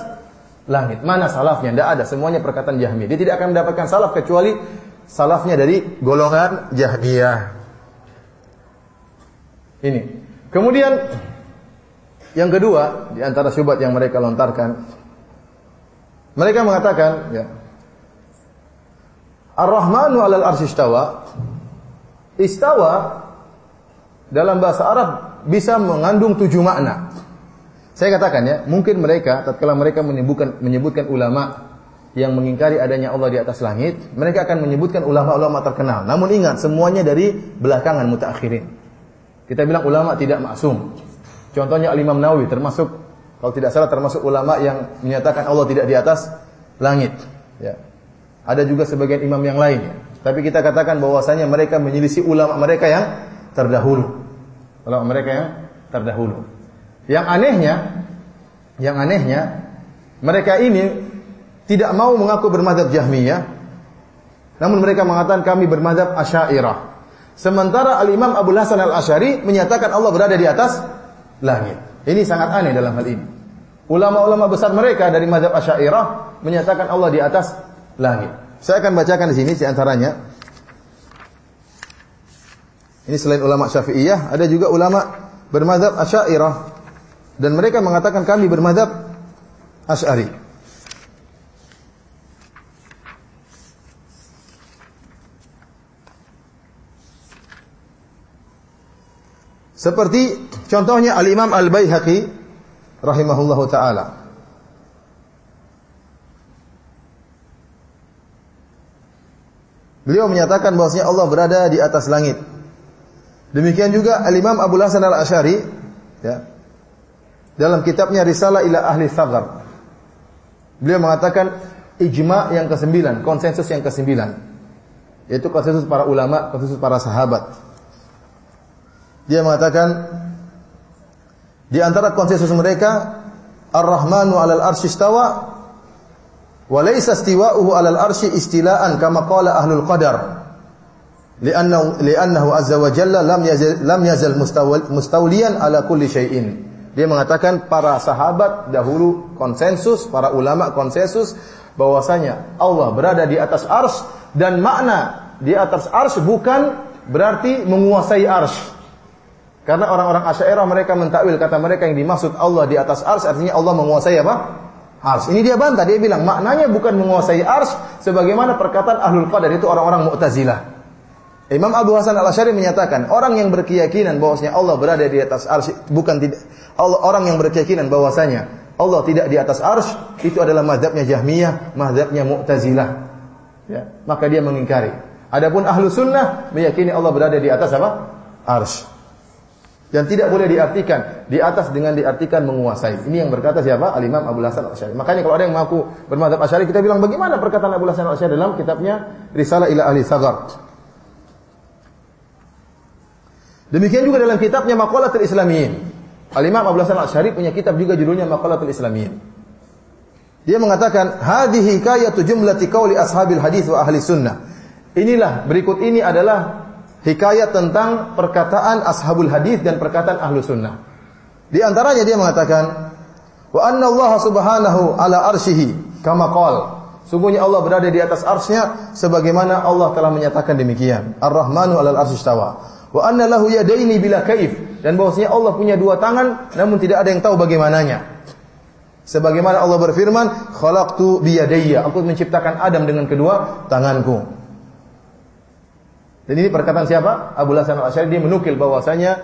langit. Mana salafnya? Tidak ada, semuanya perkataan Jahmiyah. Dia tidak akan mendapatkan salaf kecuali salafnya dari golongan Jahmiyah. Ini. Kemudian yang kedua di antara syubhat yang mereka lontarkan mereka mengatakan ya Ar-Rahmanu 'alal arsy istawa. Istawa dalam bahasa Arab bisa mengandung tujuh makna. Saya katakan ya, mungkin mereka tatkala mereka menyebutkan menyebutkan ulama yang mengingkari adanya Allah di atas langit, mereka akan menyebutkan ulama-ulama terkenal. Namun ingat, semuanya dari belakangan mutaakhirin. Kita bilang ulama tidak maksum. Contohnya Al-Imam Nawawi termasuk kalau tidak salah termasuk ulama yang menyatakan Allah tidak di atas langit, ya. Ada juga sebagian imam yang lain. Tapi kita katakan bahwasanya mereka menyelisih ulama mereka yang terdahulu. Ulama mereka yang terdahulu. Yang anehnya, yang anehnya, mereka ini tidak mau mengaku bermadhab Jahmiyah, namun mereka mengatakan kami bermadhab Asy'ariyah. Sementara Al-Imam Abu Hasan Al-Asy'ari menyatakan Allah berada di atas langit. Ini sangat aneh dalam hal ini. Ulama-ulama besar mereka dari mazhab Asy'ariyah menyatakan Allah di atas langit. Saya akan bacakan di sini di antaranya. Ini selain ulama Syafi'iyah, ada juga ulama bermadzhab Asy'ariyah dan mereka mengatakan kami bermadzhab Asy'ari. Seperti contohnya Al-Imam Al-Baihaqi rahimahullahu taala. Beliau menyatakan bahwasanya Allah berada di atas langit. Demikian juga Al-Imam Abu Hasan Al-Asy'ari ya. Dalam kitabnya Risalah ila Ahli Thagar. Beliau mengatakan ijma yang kesembilan, konsensus yang kesembilan. Yaitu konsensus para ulama, konsensus para sahabat. Dia mengatakan di antara konsensus mereka Ar-Rahmanu 'alal arsy istawa wa laysa istiwa'uhu 'alal arsy istila'an kama qala ahlul qadar. Li'annahu li'annahu azza wa jalla lam yazal lam yazal mustawliyan 'ala kulli syai'in. Dia mengatakan para sahabat dahulu konsensus, para ulama konsensus bahwasanya Allah berada di atas ars dan makna di atas ars bukan berarti menguasai ars. Karena orang-orang Asy'ariyah mereka mentakwil kata mereka yang dimaksud Allah di atas ars artinya Allah menguasai apa? Ars. Ini dia bantah, dia bilang maknanya bukan menguasai ars sebagaimana perkataan Ahlul Qadar itu orang-orang Mu'tazilah. Imam Abu Hasan Al-Asy'ari menyatakan orang yang berkeyakinan bahwasanya Allah berada di atas ars bukan tidak Allah, orang yang berkeyakinan bahwasanya Allah tidak di atas ars itu adalah mazhabnya Jahmiyah, mazhabnya Mu'tazilah. Ya, maka dia mengingkari. Adapun ahlu sunnah meyakini Allah berada di atas apa? Ars. Dan tidak boleh diartikan di atas dengan diartikan menguasai. Ini yang berkata siapa? Al-Imam Abu Hasan Al-Asy'ari. Makanya kalau ada yang mengaku bermadzhab Asy'ari, kita bilang bagaimana perkataan Abu Hasan Al-Asy'ari dalam kitabnya Risalah ila Ahli Sagar. Demikian juga dalam kitabnya Maqalatul Islamiyyin. Al-Imam Abu Hasan Al-Asy'ari punya kitab juga judulnya Maqalatul Islamiyyin. Dia mengatakan, "Hadhihi hikayatu jumlati qauli ashabil hadis wa ahli sunnah." Inilah berikut ini adalah hikayat tentang perkataan ashabul hadis dan perkataan ahlu sunnah. Di antaranya dia mengatakan, Wa anna Allah subhanahu ala arshihi kama qal. Sungguhnya Allah berada di atas arsnya sebagaimana Allah telah menyatakan demikian. Ar-Rahmanu alal arsy istawa. Wa anna lahu yadaini bila kaif dan bahwasanya Allah punya dua tangan namun tidak ada yang tahu bagaimananya. Sebagaimana Allah berfirman, "Khalaqtu biyadayya." Aku menciptakan Adam dengan kedua tanganku. Dan ini perkataan siapa? Abu Hasan Al-Asy'ari dia menukil bahwasanya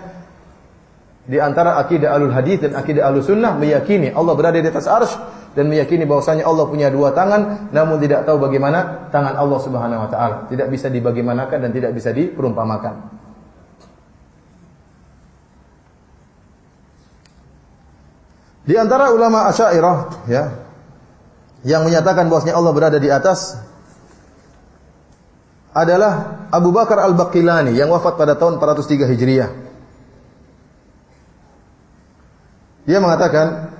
di antara akidah alul hadis dan akidah alul sunnah meyakini Allah berada di atas arsy dan meyakini bahwasanya Allah punya dua tangan namun tidak tahu bagaimana tangan Allah Subhanahu wa taala. Tidak bisa dibagaimanakan dan tidak bisa diperumpamakan. Di antara ulama Asy'ariyah ya yang menyatakan bahwasanya Allah berada di atas adalah Abu Bakar Al-Baqilani yang wafat pada tahun 403 Hijriah. Dia mengatakan,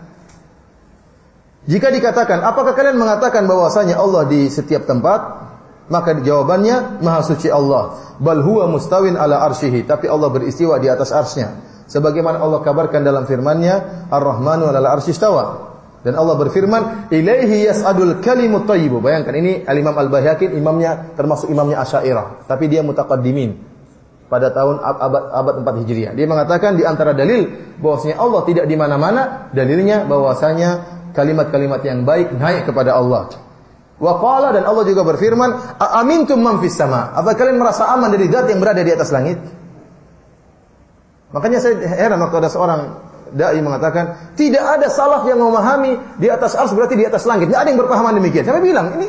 jika dikatakan, apakah kalian mengatakan bahwasanya Allah di setiap tempat? Maka jawabannya, Maha Suci Allah. Bal huwa mustawin ala arsyihi. Tapi Allah beristiwa di atas arsnya. Sebagaimana Allah kabarkan dalam firman-Nya, Ar-Rahmanu ala arsy istawa. Dan Allah berfirman, "Ilaihi yas'adul kalimut thayyibu." Bayangkan ini Al-Imam Al-Baihaqi imamnya termasuk imamnya Asy'ariyah, tapi dia mutaqaddimin pada tahun abad abad 4 Hijriah. Dia mengatakan di antara dalil bahwasanya Allah tidak di mana-mana, dalilnya bahwasanya kalimat-kalimat yang baik naik kepada Allah. Wa qala dan Allah juga berfirman, "Amintum man sama?" Apa kalian merasa aman dari zat yang berada di atas langit? Makanya saya heran waktu ada seorang dai mengatakan tidak ada salaf yang memahami di atas ars berarti di atas langit. Tidak ada yang berpahaman demikian. Saya bilang ini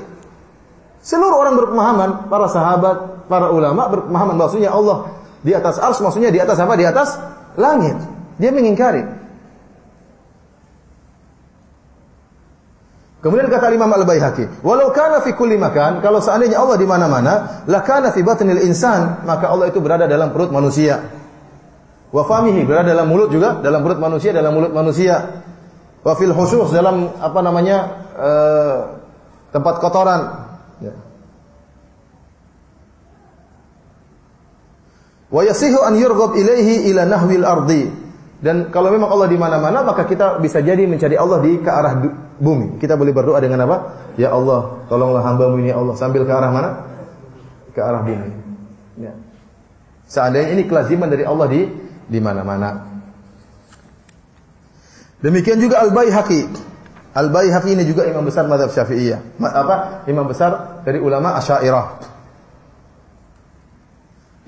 seluruh orang berpemahaman, para sahabat, para ulama berpemahaman maksudnya Allah di atas ars maksudnya di atas apa? Di atas langit. Dia mengingkari. Kemudian kata Imam Al-Baihaqi, walau kana fi kulli makan, kalau seandainya Allah di mana-mana, la kana fi batnil insan, maka Allah itu berada dalam perut manusia. Wa famihi berada dalam mulut juga, dalam perut manusia, dalam mulut manusia. Wa fil khusus dalam apa namanya uh, tempat kotoran. Ya. Wa yasihu an yurghab ilaihi ila nahwil ardi. Dan kalau memang Allah di mana-mana, maka kita bisa jadi mencari Allah di ke arah bumi. Kita boleh berdoa dengan apa? Ya Allah, tolonglah hambamu ini ya Allah. Sambil ke arah mana? Ke arah bumi. Ya. Seandainya ini kelaziman dari Allah di di mana-mana. Demikian juga Al-Baihaqi. Al-Baihaqi ini juga imam besar mazhab Syafi'iyah. Apa? Imam besar dari ulama Asy'ariyah.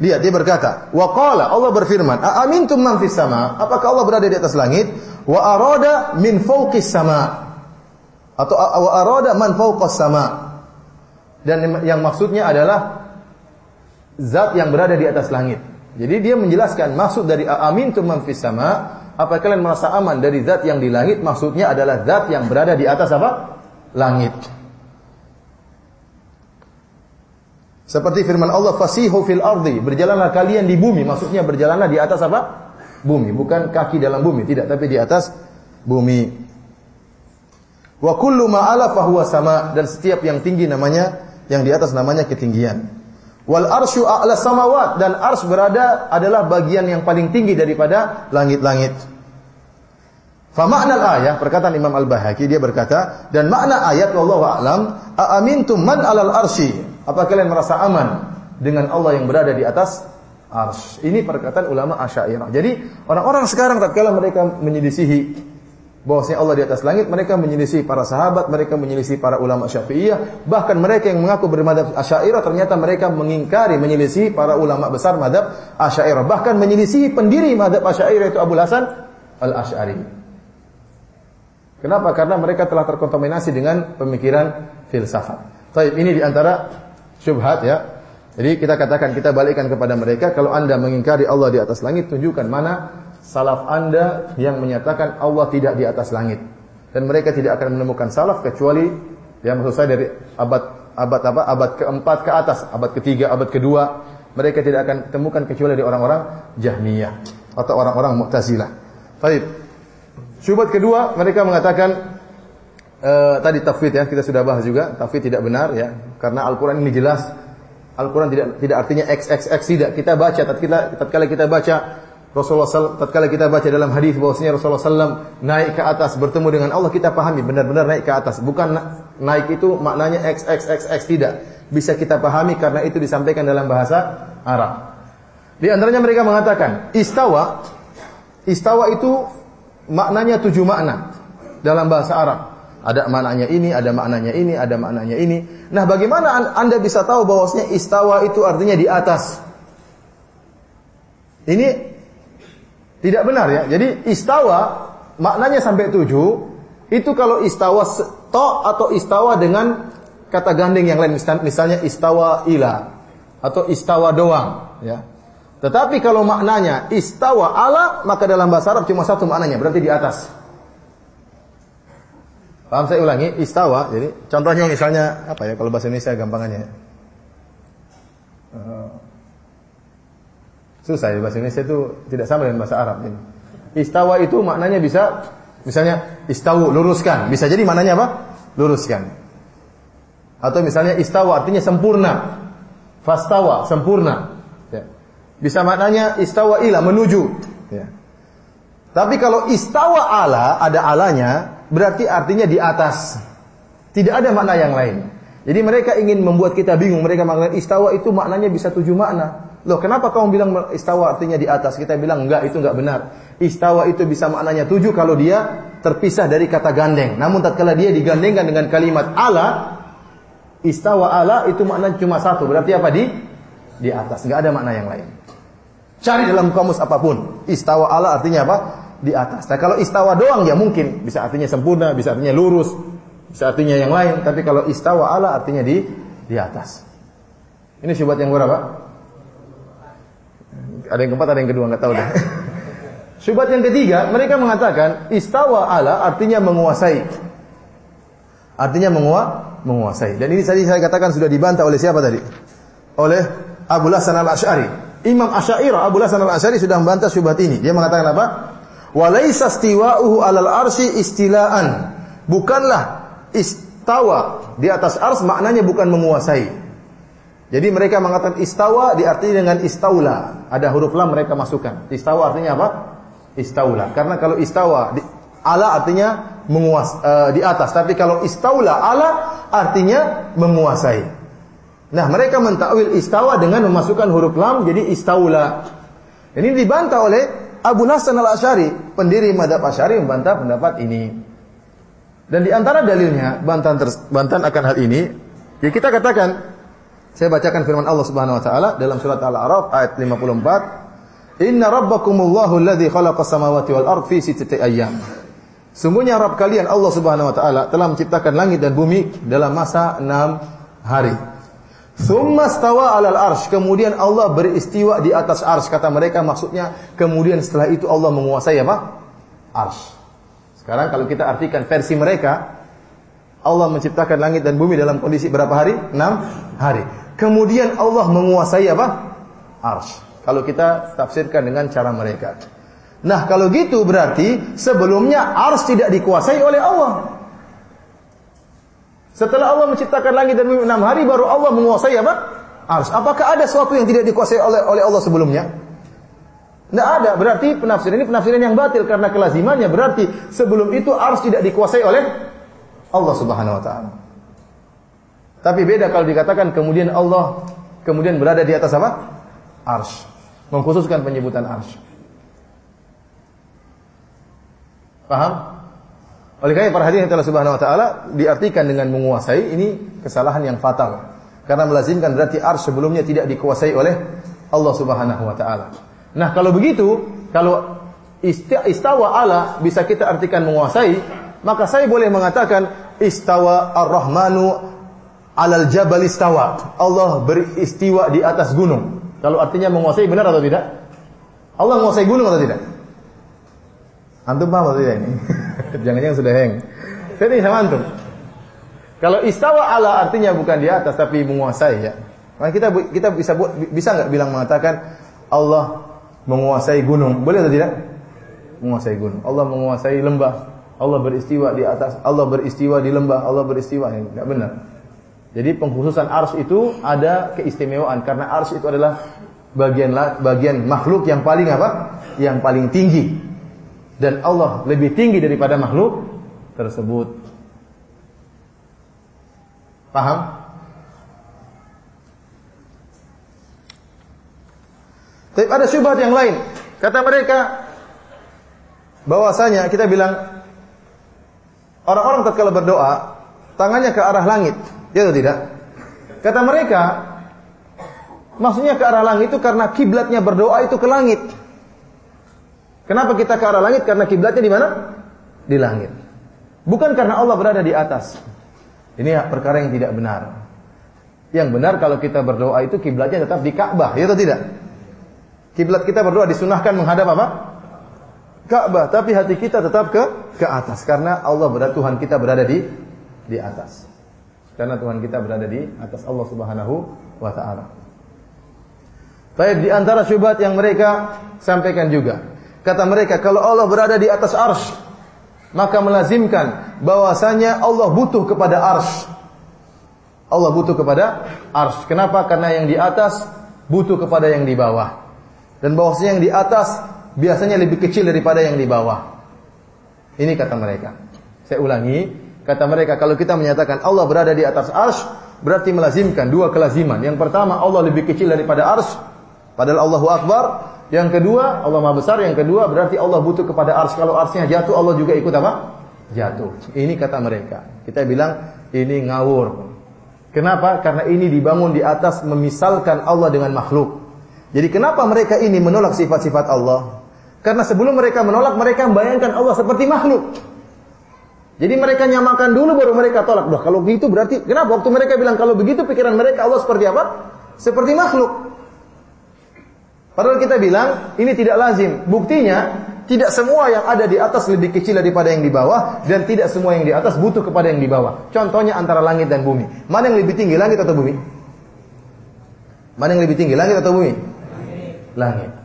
Lihat dia berkata, wa qala Allah berfirman, "A amintum man fis sama?" Apakah Allah berada di atas langit? Wa arada min fawqis sama. Atau wa arada man fawqas sama. Dan yang maksudnya adalah zat yang berada di atas langit. Jadi dia menjelaskan maksud dari amintum man fis sama, apakah kalian merasa aman dari zat yang di langit? Maksudnya adalah zat yang berada di atas apa? Langit. Seperti firman Allah, fasihu fil ardi, berjalanlah kalian di bumi. Maksudnya berjalanlah di atas apa? Bumi, bukan kaki dalam bumi, tidak, tapi di atas bumi. Wa kullu ma'ala fahuwa sama dan setiap yang tinggi namanya yang di atas namanya ketinggian. Wal arsyu a'la samawat dan ars berada adalah bagian yang paling tinggi daripada langit-langit. Fa makna ayat perkataan Imam Al-Bahaki dia berkata dan makna ayat wallahu a'lam a amintum man 'alal arsy apa kalian merasa aman dengan Allah yang berada di atas ars? Ini perkataan ulama Asy'ariyah. Jadi orang-orang sekarang tatkala mereka menyelisihi bahwasanya Allah di atas langit, mereka menyelisih para sahabat, mereka menyelisih para ulama Syafi'iyah, bahkan mereka yang mengaku bermadhab Asy'ariyah ternyata mereka mengingkari menyelisih para ulama besar madhab Asy'ariyah, bahkan menyelisih pendiri madhab Asy'ariyah itu Abu Hasan Al-Asy'ari. Kenapa? Karena mereka telah terkontaminasi dengan pemikiran filsafat. Baik, ini di antara syubhat ya. Jadi kita katakan kita balikkan kepada mereka kalau Anda mengingkari Allah di atas langit tunjukkan mana salaf Anda yang menyatakan Allah tidak di atas langit. Dan mereka tidak akan menemukan salaf kecuali yang maksud saya dari abad abad apa? abad keempat ke atas, abad ketiga, abad kedua. Mereka tidak akan temukan kecuali dari orang-orang Jahmiyah atau orang-orang Mu'tazilah. Baik. Syubhat kedua, mereka mengatakan Uh, tadi tafwid ya kita sudah bahas juga tafwid tidak benar ya karena Al-Qur'an ini jelas Al-Qur'an tidak tidak artinya x x x tidak kita baca tatkala tatkala kita baca Rasulullah SAW, tatkala kita baca dalam hadis bahwasanya Rasulullah SAW naik ke atas bertemu dengan Allah kita pahami benar-benar naik ke atas bukan naik itu maknanya x x x x tidak bisa kita pahami karena itu disampaikan dalam bahasa Arab di antaranya mereka mengatakan istawa istawa itu maknanya tujuh makna dalam bahasa Arab ada maknanya ini, ada maknanya ini, ada maknanya ini. Nah, bagaimana Anda bisa tahu bahwasanya istawa itu artinya di atas? Ini tidak benar ya. Jadi istawa maknanya sampai tujuh. Itu kalau istawa to atau istawa dengan kata gandeng yang lain. Misalnya istawa ila atau istawa doang. Ya. Tetapi kalau maknanya istawa ala, maka dalam bahasa Arab cuma satu maknanya, berarti di atas. Paham saya ulangi, istawa. Jadi contohnya misalnya apa ya kalau bahasa Indonesia gampangannya. Uh, susah ya bahasa Indonesia itu tidak sama dengan bahasa Arab ini. Istawa itu maknanya bisa misalnya istawu luruskan, bisa jadi maknanya apa? Luruskan. Atau misalnya istawa artinya sempurna. Fastawa sempurna. Ya. Bisa maknanya istawa ila menuju. Ya. Tapi kalau istawa ala ada alanya, berarti artinya di atas. Tidak ada makna yang lain. Jadi mereka ingin membuat kita bingung. Mereka mengatakan istawa itu maknanya bisa tujuh makna. Loh, kenapa kamu bilang istawa artinya di atas? Kita bilang enggak, itu enggak benar. Istawa itu bisa maknanya tujuh kalau dia terpisah dari kata gandeng. Namun tatkala dia digandengkan dengan kalimat ala, istawa ala itu maknanya cuma satu. Berarti apa di di atas? Enggak ada makna yang lain. Cari dalam kamus apa pun. Istawa ala artinya apa? di atas. Nah, kalau istawa doang ya mungkin bisa artinya sempurna, bisa artinya lurus, bisa artinya yang lain. Tapi kalau istawa ala artinya di di atas. Ini syubhat yang berapa? Ada yang keempat, ada yang kedua, nggak tahu deh. syubhat yang ketiga, mereka mengatakan istawa ala artinya menguasai. Artinya mengua, menguasai. Dan ini tadi saya katakan sudah dibantah oleh siapa tadi? Oleh Abu Hasan al-Ash'ari. Imam Asy'ariyah Abu Hasan al-Asy'ari sudah membantah syubhat ini. Dia mengatakan apa? Walaysa stiwa'uhu 'alal arsy istilaan. Bukanlah istawa di atas ars maknanya bukan menguasai. Jadi mereka mengatakan istawa diartikan dengan istaula. Ada huruf lam mereka masukkan. Istawa artinya apa? istaula. Karena kalau istawa di, ala artinya menguas uh, di atas, tapi kalau istaula ala artinya menguasai. Nah, mereka mentakwil istawa dengan memasukkan huruf lam jadi istaula. Ini dibantah oleh Abu Hasan al-Asy'ari, pendiri madhab Asy'ari membantah pendapat ini. Dan di antara dalilnya bantahan bantahan akan hal ini, ya kita katakan saya bacakan firman Allah Subhanahu wa taala dalam surat Al-A'raf ayat 54. Inna rabbakumullahu alladhi khalaqas samawati wal ard fi sittati ayyam. Sungguhnya Rabb kalian Allah Subhanahu wa taala telah menciptakan langit dan bumi dalam masa enam hari. Thumma stawa 'alal arsh. Kemudian Allah beristiwa di atas arsh. Kata mereka maksudnya kemudian setelah itu Allah menguasai apa? Arsh. Sekarang kalau kita artikan versi mereka, Allah menciptakan langit dan bumi dalam kondisi berapa hari? Enam hari. Kemudian Allah menguasai apa? Arsh. Kalau kita tafsirkan dengan cara mereka. Nah kalau gitu berarti sebelumnya arsh tidak dikuasai oleh Allah. Setelah Allah menciptakan langit dan bumi enam hari baru Allah menguasai apa? Ars. Apakah ada sesuatu yang tidak dikuasai oleh oleh Allah sebelumnya? Tidak ada. Berarti penafsiran ini penafsiran yang batil karena kelazimannya berarti sebelum itu ars tidak dikuasai oleh Allah Subhanahu wa taala. Tapi beda kalau dikatakan kemudian Allah kemudian berada di atas apa? Ars. Mengkhususkan penyebutan ars. Paham? Oleh karena para hadirin Allah Subhanahu wa taala diartikan dengan menguasai ini kesalahan yang fatal. Karena melazimkan berarti ars sebelumnya tidak dikuasai oleh Allah Subhanahu wa taala. Nah, kalau begitu, kalau istawa ala bisa kita artikan menguasai, maka saya boleh mengatakan istawa ar-rahmanu alal jabal istawa. Allah beristiwa di atas gunung. Kalau artinya menguasai benar atau tidak? Allah menguasai gunung atau tidak? Antum paham atau tidak ini? Jangan-jangan sudah hang. Jadi sama antum. Kalau istawa ala artinya bukan di atas tapi menguasai ya. Maka kita kita bisa bisa nggak bilang mengatakan Allah menguasai gunung? Boleh atau tidak? Menguasai gunung. Allah menguasai lembah. Allah beristiwa di atas. Allah beristiwa di lembah. Allah beristiwa. Enggak benar. Jadi pengkhususan ars itu ada keistimewaan karena ars itu adalah bagian bagian makhluk yang paling apa? Yang paling tinggi dan Allah lebih tinggi daripada makhluk tersebut. Paham? Tapi ada syubhat yang lain. Kata mereka bahwasanya kita bilang orang-orang tatkala berdoa tangannya ke arah langit, ya atau tidak? Kata mereka maksudnya ke arah langit itu karena kiblatnya berdoa itu ke langit. Kenapa kita ke arah langit? Karena kiblatnya di mana? Di langit. Bukan karena Allah berada di atas. Ini perkara yang tidak benar. Yang benar kalau kita berdoa itu kiblatnya tetap di Ka'bah, ya atau tidak? Kiblat kita berdoa disunahkan menghadap apa? Ka'bah, tapi hati kita tetap ke ke atas karena Allah berada Tuhan kita berada di di atas. Karena Tuhan kita berada di atas Allah Subhanahu wa taala. Baik di antara syubhat yang mereka sampaikan juga Kata mereka, kalau Allah berada di atas arsh, maka melazimkan bahwasanya Allah butuh kepada arsh. Allah butuh kepada arsh. Kenapa? Karena yang di atas butuh kepada yang di bawah. Dan bahwasanya yang di atas biasanya lebih kecil daripada yang di bawah. Ini kata mereka. Saya ulangi, kata mereka kalau kita menyatakan Allah berada di atas arsh, berarti melazimkan dua kelaziman. Yang pertama Allah lebih kecil daripada arsh, padahal Allahu Akbar. Yang kedua, Allah Maha Besar. Yang kedua, berarti Allah butuh kepada ars. Kalau arsnya jatuh, Allah juga ikut apa? Jatuh. Ini kata mereka. Kita bilang, ini ngawur. Kenapa? Karena ini dibangun di atas memisalkan Allah dengan makhluk. Jadi kenapa mereka ini menolak sifat-sifat Allah? Karena sebelum mereka menolak, mereka membayangkan Allah seperti makhluk. Jadi mereka nyamakan dulu baru mereka tolak. Wah, kalau begitu berarti kenapa waktu mereka bilang kalau begitu pikiran mereka Allah seperti apa? Seperti makhluk. Padahal kita bilang ini tidak lazim. Buktinya tidak semua yang ada di atas lebih kecil daripada yang di bawah dan tidak semua yang di atas butuh kepada yang di bawah. Contohnya antara langit dan bumi. Mana yang lebih tinggi langit atau bumi? Mana yang lebih tinggi langit atau bumi? Langit.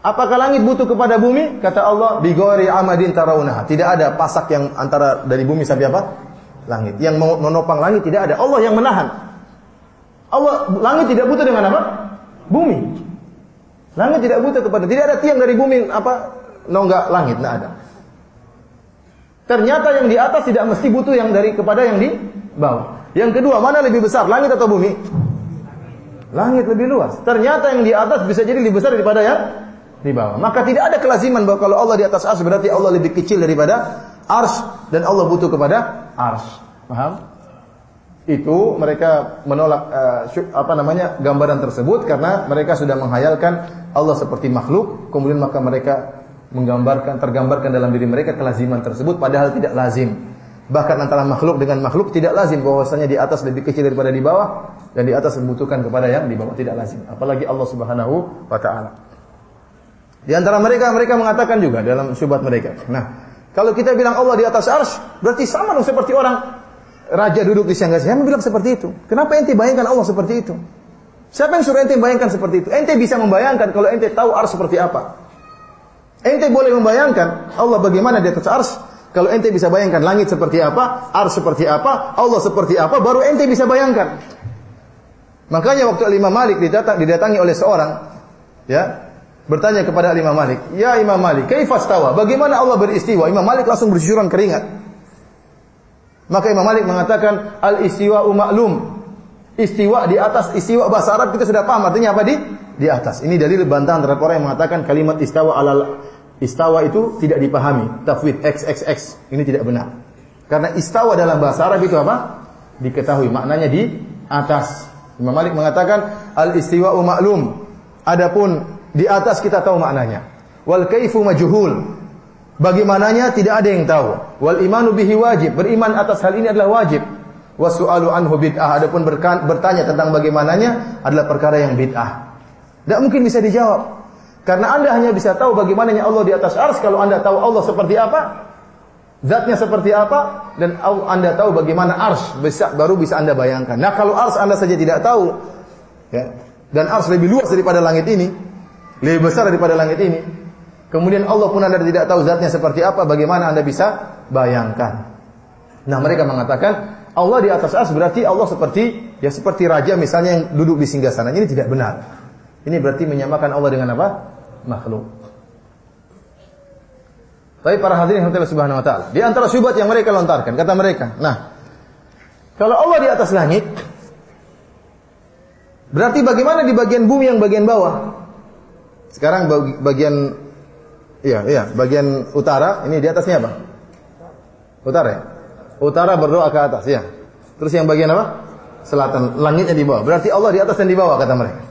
Apakah langit butuh kepada bumi? Kata Allah, bigori amadin tarawunaha. Tidak ada pasak yang antara dari bumi sampai apa? Langit. Yang menopang langit tidak ada. Allah yang menahan. Allah langit tidak butuh dengan apa? Bumi. Langit tidak butuh kepada tidak ada tiang dari bumi apa nonggak langit, tidak ada. Ternyata yang di atas tidak mesti butuh yang dari kepada yang di bawah. Yang kedua, mana lebih besar, langit atau bumi? Langit lebih luas. Ternyata yang di atas bisa jadi lebih besar daripada yang di bawah. Maka tidak ada kelaziman bahwa kalau Allah di atas ars berarti Allah lebih kecil daripada ars dan Allah butuh kepada ars. Paham? Itu mereka menolak uh, apa namanya gambaran tersebut karena mereka sudah menghayalkan Allah seperti makhluk, kemudian maka mereka menggambarkan tergambarkan dalam diri mereka kelaziman tersebut padahal tidak lazim. Bahkan antara makhluk dengan makhluk tidak lazim bahwasanya di atas lebih kecil daripada di bawah dan di atas membutuhkan kepada yang di bawah tidak lazim. Apalagi Allah Subhanahu wa taala. Di antara mereka mereka mengatakan juga dalam syubhat mereka. Nah, kalau kita bilang Allah di atas ars, berarti sama dong seperti orang raja duduk di siang Saya bilang seperti itu. Kenapa ente bayangkan Allah seperti itu? Siapa yang suruh ente bayangkan seperti itu? Ente bisa membayangkan kalau ente tahu ars seperti apa. Ente boleh membayangkan Allah bagaimana di atas ars. Kalau ente bisa bayangkan langit seperti apa, ars seperti apa, Allah seperti apa, baru ente bisa bayangkan. Makanya waktu Imam Malik didatangi oleh seorang, ya, bertanya kepada Imam Malik, "Ya Imam Malik, kaifa stawa? Bagaimana Allah beristiwa?" Imam Malik langsung bersyukuran keringat. Maka Imam Malik mengatakan, "Al-istiwa maklum." Istiwa di atas istiwa bahasa Arab kita sudah paham artinya apa di di atas. Ini dalil bantahan terhadap orang yang mengatakan kalimat istawa alal istawa itu tidak dipahami. Tafwid xxx ini tidak benar. Karena istawa dalam bahasa Arab itu apa? Diketahui maknanya di atas. Imam Malik mengatakan al istiwa maklum. Adapun di atas kita tahu maknanya. Wal kaifu majhul. Bagaimananya tidak ada yang tahu. Wal imanu bihi wajib. Beriman atas hal ini adalah wajib. Wasu'alu anhu bid'ah. Adapun bertanya tentang bagaimananya adalah perkara yang bid'ah. Tidak mungkin bisa dijawab. Karena anda hanya bisa tahu bagaimananya Allah di atas ars kalau anda tahu Allah seperti apa, zatnya seperti apa, dan anda tahu bagaimana ars bisa, baru bisa anda bayangkan. Nah kalau ars anda saja tidak tahu, ya, dan ars lebih luas daripada langit ini, lebih besar daripada langit ini. Kemudian Allah pun Anda tidak tahu zatnya seperti apa, bagaimana Anda bisa bayangkan. Nah, mereka mengatakan Allah di atas ars berarti Allah seperti ya seperti raja misalnya yang duduk di singgasana. Ini tidak benar. Ini berarti menyamakan Allah dengan apa? Makhluk. Tapi para hadirin yang Subhanahu wa taala, di antara syubhat yang mereka lontarkan, kata mereka, nah, kalau Allah di atas langit, berarti bagaimana di bagian bumi yang bagian bawah? Sekarang bagian iya, iya, bagian utara ini di atasnya apa? Utara ya? Utara berdoa ke atas, ya. Terus yang bagian apa? Selatan, langitnya di bawah. Berarti Allah di atas dan di bawah kata mereka.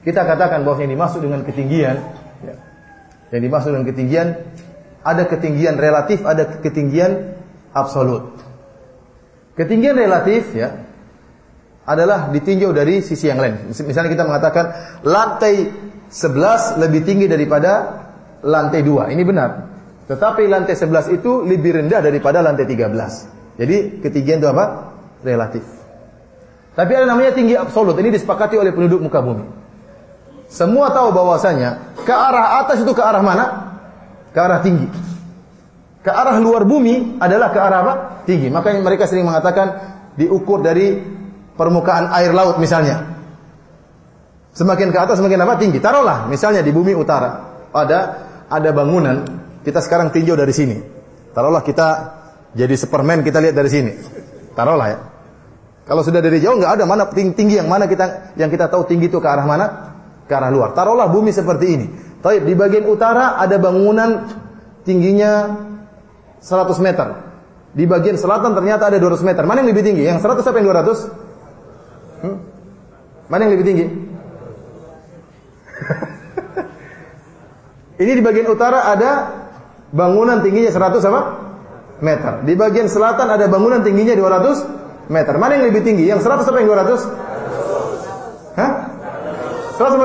Kita katakan bahwa yang dimaksud dengan ketinggian, ya. yang dimaksud dengan ketinggian, ada ketinggian relatif, ada ketinggian absolut. Ketinggian relatif, ya, adalah ditinjau dari sisi yang lain. Misalnya kita mengatakan lantai 11 lebih tinggi daripada lantai 2. Ini benar. Tetapi lantai 11 itu lebih rendah daripada lantai 13. Jadi ketinggian itu apa? Relatif. Tapi ada namanya tinggi absolut. Ini disepakati oleh penduduk muka bumi. Semua tahu bahwasanya ke arah atas itu ke arah mana? Ke arah tinggi. Ke arah luar bumi adalah ke arah apa? Tinggi. Makanya mereka sering mengatakan diukur dari permukaan air laut misalnya. Semakin ke atas semakin apa? Tinggi. Taruhlah misalnya di bumi utara ada ada bangunan, kita sekarang tinjau dari sini. Taruhlah kita jadi superman kita lihat dari sini. Taruhlah ya. Kalau sudah dari jauh nggak ada mana tinggi yang mana kita yang kita tahu tinggi itu ke arah mana? Ke arah luar. Taruhlah bumi seperti ini. Tapi di bagian utara ada bangunan tingginya 100 meter. Di bagian selatan ternyata ada 200 meter. Mana yang lebih tinggi? Yang 100 apa yang 200? Hmm? Mana yang lebih tinggi? Ini di bagian utara ada bangunan tingginya 100 apa? meter. Di bagian selatan ada bangunan tingginya 200 meter. Mana yang lebih tinggi? Yang 100 apa yang 200? Hah? 100 apa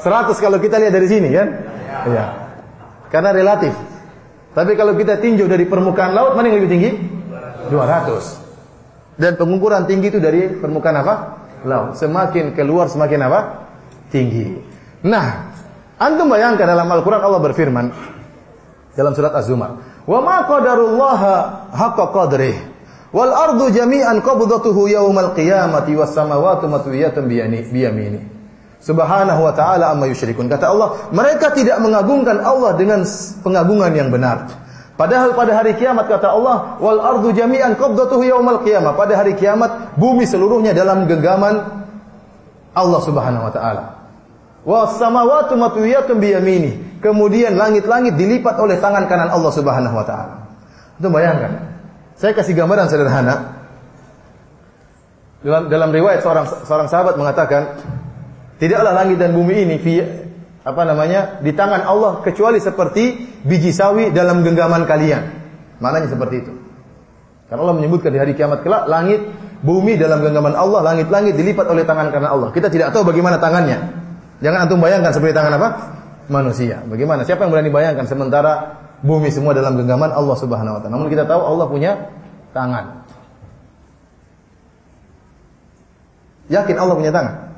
200? 100 kalau kita lihat dari sini kan? Iya. Karena relatif. Tapi kalau kita tinjau dari permukaan laut mana yang lebih tinggi? 200. Dan pengukuran tinggi itu dari permukaan apa? Laut. Semakin keluar semakin apa? Tinggi. Nah, antum bayangkan dalam Al-Qur'an Allah berfirman dalam surat Az-Zumar, "Wa ma qadarullaha haqqa qadrih wal ardu jami'an qabdatuhu yaumal qiyamati was samawati matwiyatun biyamini." subhanahu wa ta'ala amma yusyrikun. Kata Allah, mereka tidak mengagungkan Allah dengan pengagungan yang benar. Padahal pada hari kiamat kata Allah, wal ardu jami'an qabdatuhu yaumal qiyamah. Pada hari kiamat bumi seluruhnya dalam genggaman Allah Subhanahu wa taala. Was samawati matwiyatun biyamini. Kemudian langit-langit dilipat oleh tangan kanan Allah Subhanahu wa taala. Itu bayangkan. Saya kasih gambaran sederhana. Dalam, dalam riwayat seorang seorang sahabat mengatakan, tidaklah langit dan bumi ini apa namanya di tangan Allah kecuali seperti biji sawi dalam genggaman kalian. Maknanya seperti itu. Karena Allah menyebutkan di hari kiamat kelak langit, bumi dalam genggaman Allah, langit-langit dilipat oleh tangan karena Allah. Kita tidak tahu bagaimana tangannya. Jangan antum bayangkan seperti tangan apa? Manusia. Bagaimana? Siapa yang berani bayangkan sementara bumi semua dalam genggaman Allah Subhanahu wa taala. Namun kita tahu Allah punya tangan. Yakin Allah punya tangan?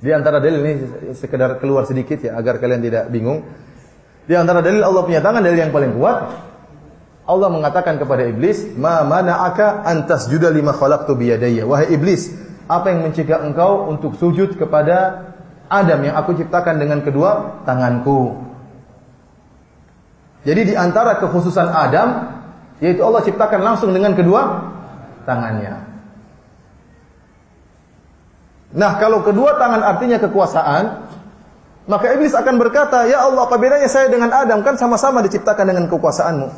Di antara dalil ini sekedar keluar sedikit ya agar kalian tidak bingung. Di antara dalil Allah punya tangan dalil yang paling kuat. Allah mengatakan kepada iblis, "Ma mana'aka an tasjuda lima khalaqtu biyadayya?" Wahai iblis, apa yang mencegah engkau untuk sujud kepada Adam yang aku ciptakan dengan kedua tanganku? Jadi di antara kekhususan Adam yaitu Allah ciptakan langsung dengan kedua tangannya. Nah, kalau kedua tangan artinya kekuasaan, maka iblis akan berkata, "Ya Allah, apa bedanya saya dengan Adam? Kan sama-sama diciptakan dengan kekuasaanmu."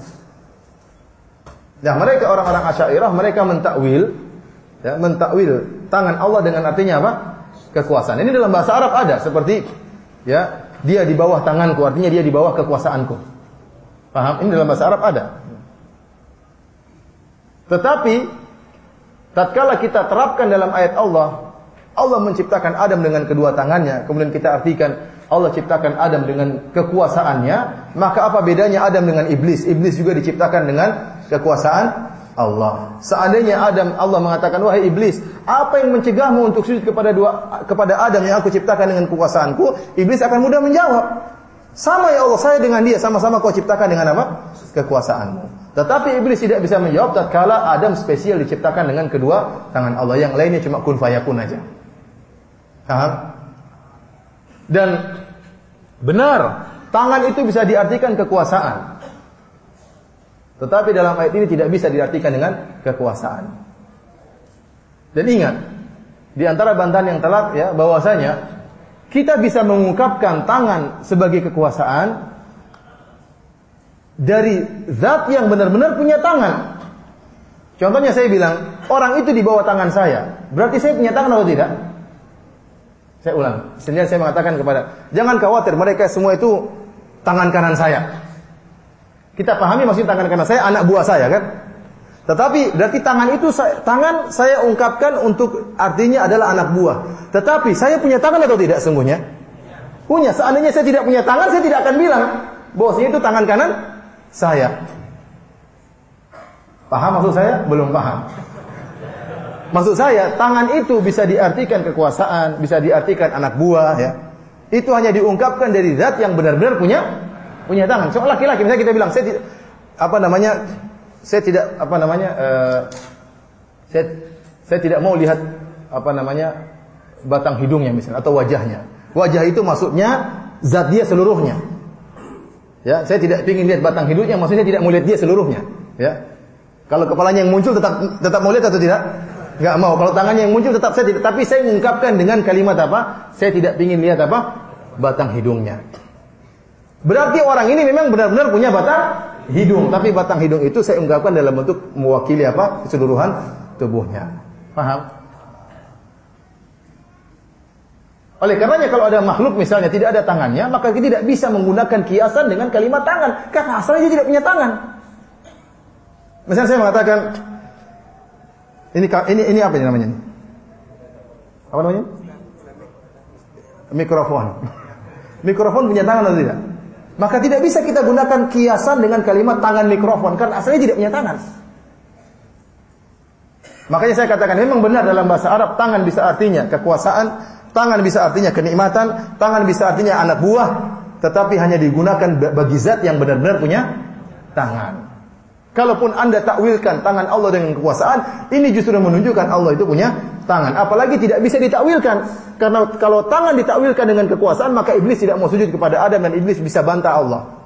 Nah, mereka orang-orang Asy'ariyah, mereka mentakwil ya, mentakwil tangan Allah dengan artinya apa? Kekuasaan. Ini dalam bahasa Arab ada seperti ya, dia di bawah tanganku, artinya dia di bawah kekuasaanku. Paham? Ini dalam bahasa Arab ada. Tetapi tatkala kita terapkan dalam ayat Allah, Allah menciptakan Adam dengan kedua tangannya, kemudian kita artikan Allah ciptakan Adam dengan kekuasaannya, maka apa bedanya Adam dengan iblis? Iblis juga diciptakan dengan kekuasaan Allah. Seandainya Adam Allah mengatakan wahai iblis, apa yang mencegahmu untuk sujud kepada dua kepada Adam yang aku ciptakan dengan kekuasaanku? Iblis akan mudah menjawab. Sama ya Allah, saya dengan dia sama-sama kau ciptakan dengan apa? Kekuasaanmu. Tetapi iblis tidak bisa menjawab tatkala Adam spesial diciptakan dengan kedua tangan Allah. Yang lainnya cuma kun fayakun aja. Paham? Dan benar, tangan itu bisa diartikan kekuasaan. Tetapi dalam ayat ini tidak bisa diartikan dengan kekuasaan. Dan ingat, di antara bantahan yang telat ya bahwasanya kita bisa mengungkapkan tangan sebagai kekuasaan dari zat yang benar-benar punya tangan. Contohnya saya bilang, orang itu di bawah tangan saya. Berarti saya punya tangan atau tidak? Saya ulang. Sehingga saya mengatakan kepada, jangan khawatir, mereka semua itu tangan kanan saya. Kita pahami maksud tangan kanan saya, anak buah saya kan? Tetapi berarti tangan itu tangan saya ungkapkan untuk artinya adalah anak buah. Tetapi saya punya tangan atau tidak sungguhnya? Punya. Seandainya saya tidak punya tangan, saya tidak akan bilang bosnya itu tangan kanan saya. Paham maksud saya? Belum paham. Maksud saya, tangan itu bisa diartikan kekuasaan, bisa diartikan anak buah ya. Itu hanya diungkapkan dari zat yang benar-benar punya punya tangan. Soal laki-laki misalnya kita bilang saya tidak apa namanya saya tidak apa namanya uh, saya saya tidak mau lihat apa namanya batang hidungnya misalnya atau wajahnya. Wajah itu maksudnya zat dia seluruhnya. Ya, saya tidak ingin lihat batang hidungnya, maksudnya tidak mau lihat dia seluruhnya. Ya. Kalau kepalanya yang muncul tetap tetap mau lihat atau tidak? Enggak mau. Kalau tangannya yang muncul tetap saya tidak. Tapi saya mengungkapkan dengan kalimat apa? Saya tidak ingin lihat apa? Batang hidungnya. Berarti orang ini memang benar-benar punya batang hidung, tapi batang hidung itu saya ungkapkan dalam bentuk mewakili apa? keseluruhan tubuhnya. Paham? Oleh karenanya kalau ada makhluk misalnya tidak ada tangannya, maka kita tidak bisa menggunakan kiasan dengan kalimat tangan. Karena asalnya dia tidak punya tangan. Misalnya saya mengatakan ini ini ini apa namanya? Apa namanya? Mikrofon. Mikrofon punya tangan atau tidak? Maka tidak bisa kita gunakan kiasan dengan kalimat tangan mikrofon karena asalnya tidak punya tangan. Makanya saya katakan memang benar dalam bahasa Arab tangan bisa artinya kekuasaan, tangan bisa artinya kenikmatan, tangan bisa artinya anak buah, tetapi hanya digunakan bagi zat yang benar-benar punya tangan. Kalaupun Anda takwilkan tangan Allah dengan kekuasaan, ini justru menunjukkan Allah itu punya tangan. Apalagi tidak bisa ditakwilkan. Karena kalau tangan ditakwilkan dengan kekuasaan, maka iblis tidak mau sujud kepada Adam dan iblis bisa bantah Allah.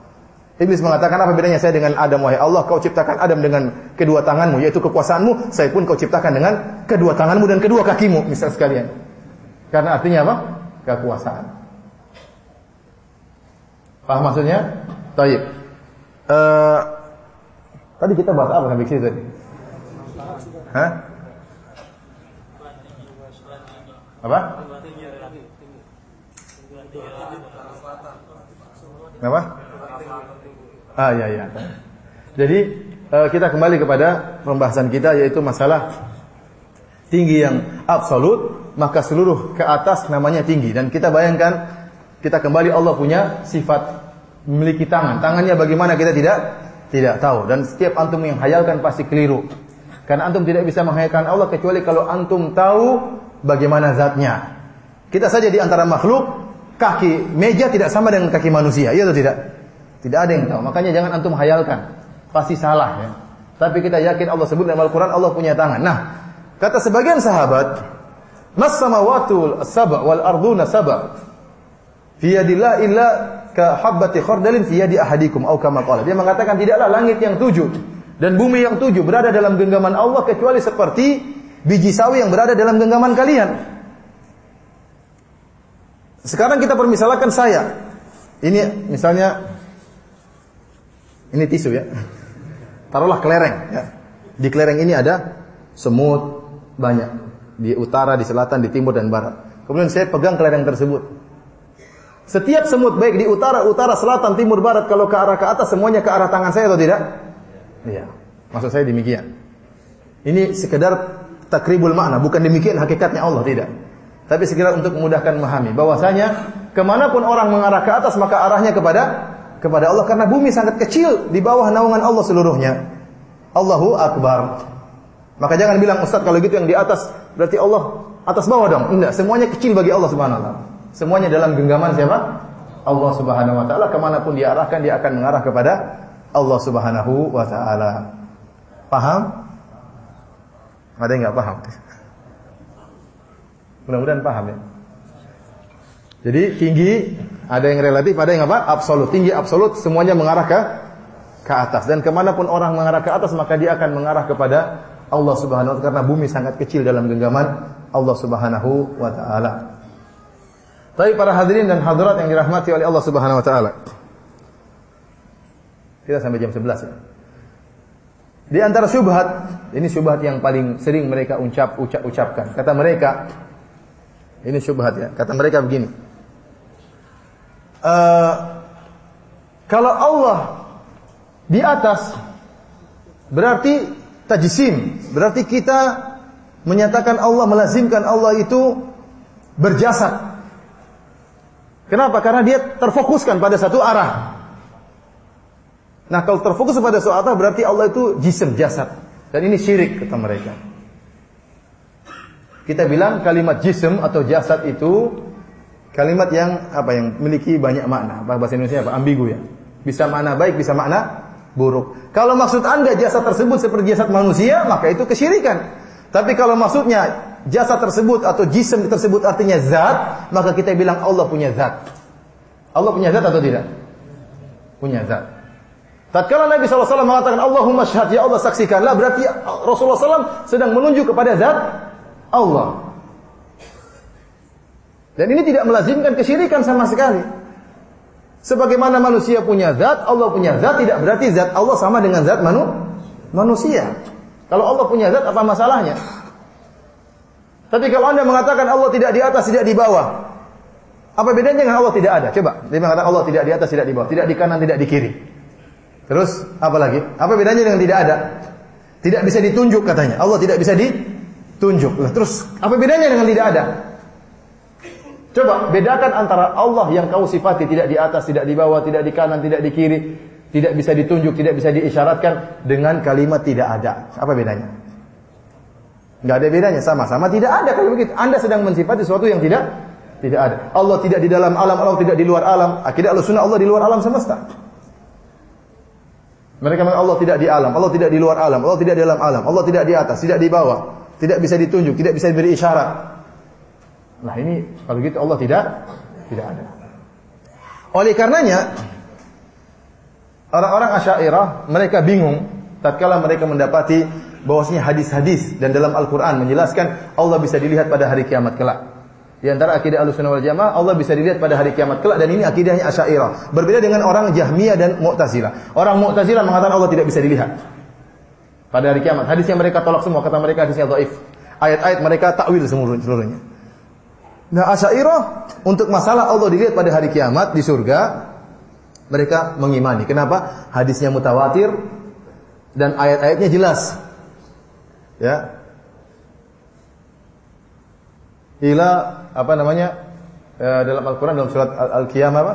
Iblis mengatakan apa bedanya saya dengan Adam wahai Allah kau ciptakan Adam dengan kedua tanganmu yaitu kekuasaanmu saya pun kau ciptakan dengan kedua tanganmu dan kedua kakimu misal sekalian. Karena artinya apa? Kekuasaan. Paham maksudnya? Baik. Uh, tadi kita bahas apa sampai sini tadi? Hah? Apa? Apa? Ah ya ya. Jadi uh, kita kembali kepada pembahasan kita yaitu masalah tinggi yang absolut maka seluruh ke atas namanya tinggi dan kita bayangkan kita kembali Allah punya sifat memiliki tangan. Tangannya bagaimana kita tidak tidak tahu dan setiap antum yang hayalkan pasti keliru. Karena antum tidak bisa menghayalkan Allah kecuali kalau antum tahu bagaimana zatnya. Kita saja di antara makhluk kaki meja tidak sama dengan kaki manusia, iya atau tidak? Tidak ada yang tahu. Makanya jangan antum hayalkan. Pasti salah ya. Tapi kita yakin Allah sebut dalam Al-Quran Allah punya tangan. Nah, kata sebagian sahabat, Mas samawatul saba wal arduna saba. Fi yadillah illa ka habbati khardalin fi yadi ahadikum au kama qala. Dia mengatakan tidaklah langit yang tujuh dan bumi yang tujuh berada dalam genggaman Allah kecuali seperti biji sawi yang berada dalam genggaman kalian. Sekarang kita permisalkan saya. Ini misalnya ini tisu ya. Taruhlah kelereng ya. Di kelereng ini ada semut banyak di utara, di selatan, di timur dan barat. Kemudian saya pegang kelereng tersebut. Setiap semut baik di utara, utara, selatan, timur, barat kalau ke arah ke atas semuanya ke arah tangan saya atau tidak? Iya. Maksud saya demikian. Ini sekedar takribul makna, bukan demikian hakikatnya Allah tidak. Tapi sekedar untuk memudahkan memahami bahwasanya ke mana pun orang mengarah ke atas maka arahnya kepada kepada Allah karena bumi sangat kecil di bawah naungan Allah seluruhnya. Allahu Akbar. Maka jangan bilang Ustaz kalau gitu yang di atas berarti Allah atas bawah dong. Enggak, semuanya kecil bagi Allah Subhanahu wa taala. Semuanya dalam genggaman siapa? Allah Subhanahu wa taala ke mana pun dia arahkan dia akan mengarah kepada Allah Subhanahu wa taala. Paham? Ada yang nggak paham? Mudah-mudahan paham ya. Jadi tinggi ada yang relatif, ada yang apa? Absolut. Tinggi absolut semuanya mengarah ke ke atas dan ke mana pun orang mengarah ke atas maka dia akan mengarah kepada Allah Subhanahu wa taala karena bumi sangat kecil dalam genggaman Allah Subhanahu wa taala. Tapi para hadirin dan hadirat yang dirahmati oleh Allah Subhanahu wa taala. Kita sampai jam 11 ya. Di antara syubhat, ini syubhat yang paling sering mereka ucap ucap ucapkan. Kata mereka, ini syubhat ya. Kata mereka begini. Uh, kalau Allah di atas berarti tajsim, berarti kita menyatakan Allah melazimkan Allah itu berjasad. Kenapa? Karena dia terfokuskan pada satu arah. Nah, kalau terfokus pada satu arah berarti Allah itu jisim, jasad. Dan ini syirik kata mereka. Kita bilang kalimat jisim atau jasad itu Kalimat yang apa yang memiliki banyak makna. Bahasa Indonesia apa? Ambigu ya. Bisa makna baik, bisa makna buruk. Kalau maksud Anda jasa tersebut seperti jasad manusia, maka itu kesyirikan. Tapi kalau maksudnya jasa tersebut atau jisim tersebut artinya zat, maka kita bilang Allah punya zat. Allah punya zat atau tidak? Punya zat. Tatkala Nabi SAW mengatakan Allahumma syahad ya Allah saksikanlah berarti Rasulullah SAW sedang menunjuk kepada zat Allah. Dan ini tidak melazimkan kesyirikan sama sekali. Sebagaimana manusia punya zat, Allah punya zat, tidak berarti zat Allah sama dengan zat manu manusia. Kalau Allah punya zat, apa masalahnya? Tapi kalau anda mengatakan Allah tidak di atas, tidak di bawah, apa bedanya dengan Allah tidak ada? Coba, dia mengatakan Allah tidak di atas, tidak di bawah, tidak di kanan, tidak di kiri. Terus, apa lagi? Apa bedanya dengan tidak ada? Tidak bisa ditunjuk katanya. Allah tidak bisa ditunjuk. Terus, apa bedanya dengan tidak ada? Coba bedakan antara Allah yang kau sifati tidak di atas, tidak di bawah, tidak di kanan, tidak di kiri, tidak bisa ditunjuk, tidak bisa diisyaratkan dengan kalimat tidak ada. Apa bedanya? Enggak ada bedanya, sama-sama tidak ada kalau begitu. Anda sedang mensifati sesuatu yang tidak tidak ada. Allah tidak di dalam alam, Allah tidak di luar alam. Akidah Allah sunnah Allah di luar alam semesta. Mereka mengatakan Allah tidak di alam, Allah tidak di luar alam, Allah tidak di dalam alam, Allah tidak di atas, tidak di bawah, tidak bisa ditunjuk, tidak bisa diberi isyarat. Nah ini kalau gitu Allah tidak tidak ada. Oleh karenanya orang-orang Asy'ariyah mereka bingung tatkala mereka mendapati bahwasanya hadis-hadis dan dalam Al-Qur'an menjelaskan Allah bisa dilihat pada hari kiamat kelak. Di antara akidah Ahlussunnah wal Jamaah, Allah bisa dilihat pada hari kiamat kelak dan ini akidahnya Asy'ariyah. Berbeda dengan orang Jahmiyah dan Mu'tazilah. Orang Mu'tazilah mengatakan Allah tidak bisa dilihat pada hari kiamat. Hadis yang mereka tolak semua, kata mereka hadisnya dhaif. Ayat-ayat mereka takwil seluruhnya. Nah, Asy'ariyah untuk masalah Allah dilihat pada hari kiamat di surga, mereka mengimani. Kenapa? Hadisnya mutawatir dan ayat-ayatnya jelas. Ya, ila apa namanya uh, dalam Al-Qur'an dalam surat Al-Qiyamah apa?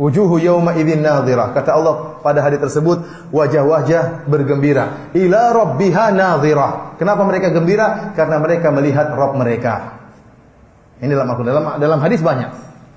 Wujuhu yawma idzin nadhirah. Kata Allah pada hari tersebut wajah-wajah bergembira. Ila rabbiha nadhirah. Kenapa mereka gembira? Karena mereka melihat Rabb mereka. Ini dalam Al-Qur'an. Dalam, dalam hadis banyak.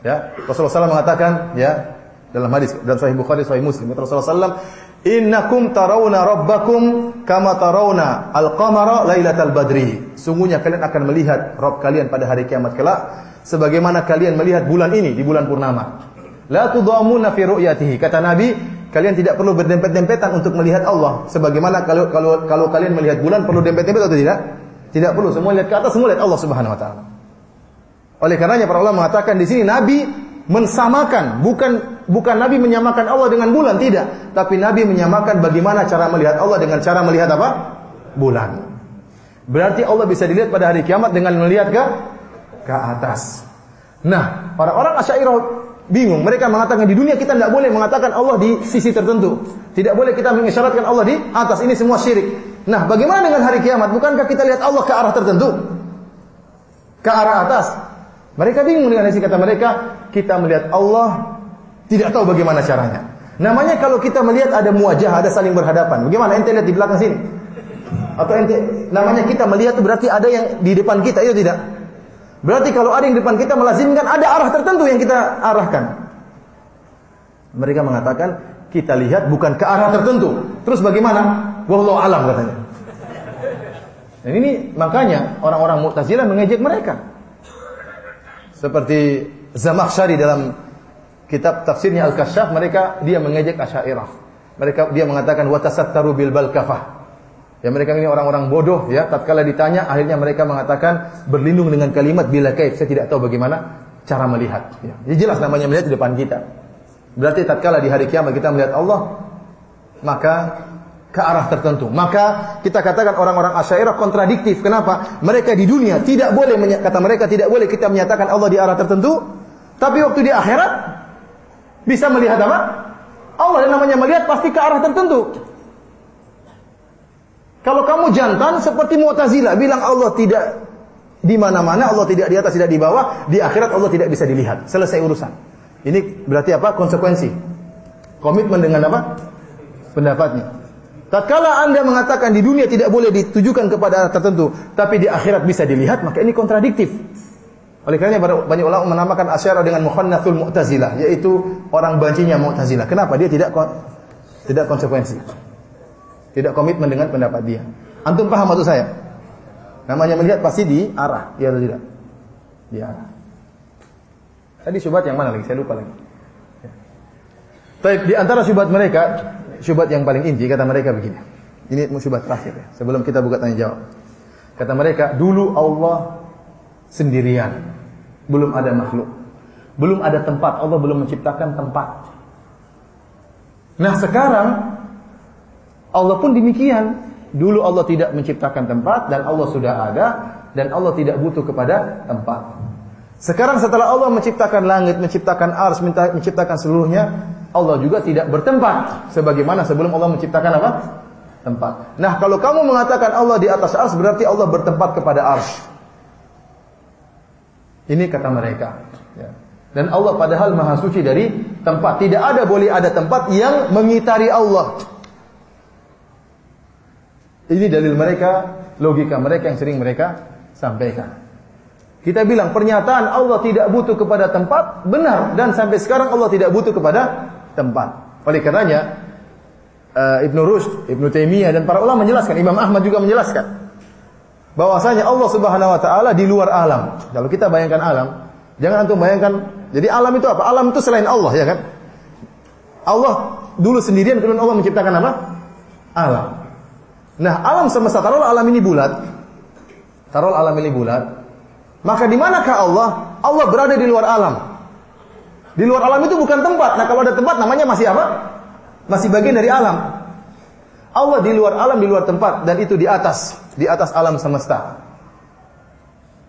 Ya, Rasulullah SAW mengatakan ya dalam hadis dalam Sahih Bukhari, Sahih Muslim, Rasulullah SAW, Innakum tarawna rabbakum kama tarawna al-qamara lailatal badri. Sungguhnya kalian akan melihat Rabb kalian pada hari kiamat kelak sebagaimana kalian melihat bulan ini di bulan purnama. La tudamuna fi ru'yatihi. Kata Nabi, kalian tidak perlu berdempet-dempetan untuk melihat Allah sebagaimana kalau kalau kalau kalian melihat bulan perlu dempet-dempet atau tidak? Tidak perlu, semua lihat ke atas, semua lihat Allah Subhanahu wa taala. Oleh karenanya para ulama mengatakan di sini Nabi mensamakan, bukan bukan Nabi menyamakan Allah dengan bulan, tidak, tapi Nabi menyamakan bagaimana cara melihat Allah dengan cara melihat apa? Bulan. Berarti Allah bisa dilihat pada hari kiamat dengan melihat ke ke atas. Nah, para orang Asy'ariyah bingung. Mereka mengatakan di dunia kita tidak boleh mengatakan Allah di sisi tertentu. Tidak boleh kita mengisyaratkan Allah di atas. Ini semua syirik. Nah, bagaimana dengan hari kiamat? Bukankah kita lihat Allah ke arah tertentu? Ke arah atas. Mereka bingung dengan isi kata mereka, kita melihat Allah tidak tahu bagaimana caranya. Namanya kalau kita melihat ada muajah, ada saling berhadapan. Bagaimana ente lihat di belakang sini? Atau ente namanya kita melihat berarti ada yang di depan kita, itu tidak? Berarti kalau ada yang di depan kita melazimkan ada arah tertentu yang kita arahkan. Mereka mengatakan kita lihat bukan ke arah tertentu. Terus bagaimana? Wallahu alam katanya. Dan ini makanya orang-orang Mu'tazilah mengejek mereka. Seperti Zamakhsyari dalam kitab tafsirnya Al-Kasyaf mereka dia mengejek Asy'ariyah. Mereka dia mengatakan wa tasattaru bil balkafah. Ya mereka ini orang-orang bodoh ya, tatkala ditanya akhirnya mereka mengatakan berlindung dengan kalimat bila kaif, saya tidak tahu bagaimana cara melihat. Ya. Jadi jelas namanya melihat di depan kita. Berarti tatkala di hari kiamat kita melihat Allah, maka ke arah tertentu. Maka kita katakan orang-orang Asy'ariyah kontradiktif. Kenapa? Mereka di dunia tidak boleh kata mereka tidak boleh kita menyatakan Allah di arah tertentu, tapi waktu di akhirat bisa melihat apa? Allah yang namanya melihat pasti ke arah tertentu. Kalau kamu jantan seperti Mu'tazilah bilang Allah tidak di mana-mana, Allah tidak di atas, tidak di bawah, di akhirat Allah tidak bisa dilihat. Selesai urusan. Ini berarti apa? Konsekuensi. Komitmen dengan apa? Pendapatnya. Tatkala Anda mengatakan di dunia tidak boleh ditujukan kepada tertentu, tapi di akhirat bisa dilihat, maka ini kontradiktif. Oleh karena banyak ulama menamakan asyara dengan mukhannatul mu'tazilah, yaitu orang bancinya mu'tazilah. Kenapa? Dia tidak tidak konsekuensi. Tidak komitmen dengan pendapat dia. Antum paham maksud saya? Namanya melihat pasti di arah, ya atau tidak? Di arah. Tadi syubhat yang mana lagi? Saya lupa lagi. Tapi di antara syubhat mereka, syubhat yang paling inti kata mereka begini. Ini syubhat terakhir ya, sebelum kita buka tanya jawab. Kata mereka, dulu Allah sendirian. Belum ada makhluk. Belum ada tempat. Allah belum menciptakan tempat. Nah sekarang Allah pun demikian. Dulu Allah tidak menciptakan tempat dan Allah sudah ada dan Allah tidak butuh kepada tempat. Sekarang setelah Allah menciptakan langit, menciptakan ars, menciptakan seluruhnya, Allah juga tidak bertempat sebagaimana sebelum Allah menciptakan apa? Tempat. Nah, kalau kamu mengatakan Allah di atas ars berarti Allah bertempat kepada ars. Ini kata mereka. Ya. Dan Allah padahal maha suci dari tempat. Tidak ada boleh ada tempat yang mengitari Allah. Ini dalil mereka, logika mereka yang sering mereka sampaikan. Kita bilang pernyataan Allah tidak butuh kepada tempat benar dan sampai sekarang Allah tidak butuh kepada tempat. Oleh karenanya uh, Ibnu Rushd, Ibnu Taimiyah dan para ulama menjelaskan, Imam Ahmad juga menjelaskan bahwasanya Allah Subhanahu wa taala di luar alam. Kalau kita bayangkan alam, jangan antum bayangkan jadi alam itu apa? Alam itu selain Allah ya kan? Allah dulu sendirian kemudian Allah menciptakan apa? Alam. Nah, alam semesta taruhlah alam ini bulat. Taruhlah alam ini bulat. Maka di manakah Allah? Allah berada di luar alam. Di luar alam itu bukan tempat. Nah, kalau ada tempat namanya masih apa? Masih bagian dari alam. Allah di luar alam, di luar tempat dan itu di atas, di atas alam semesta.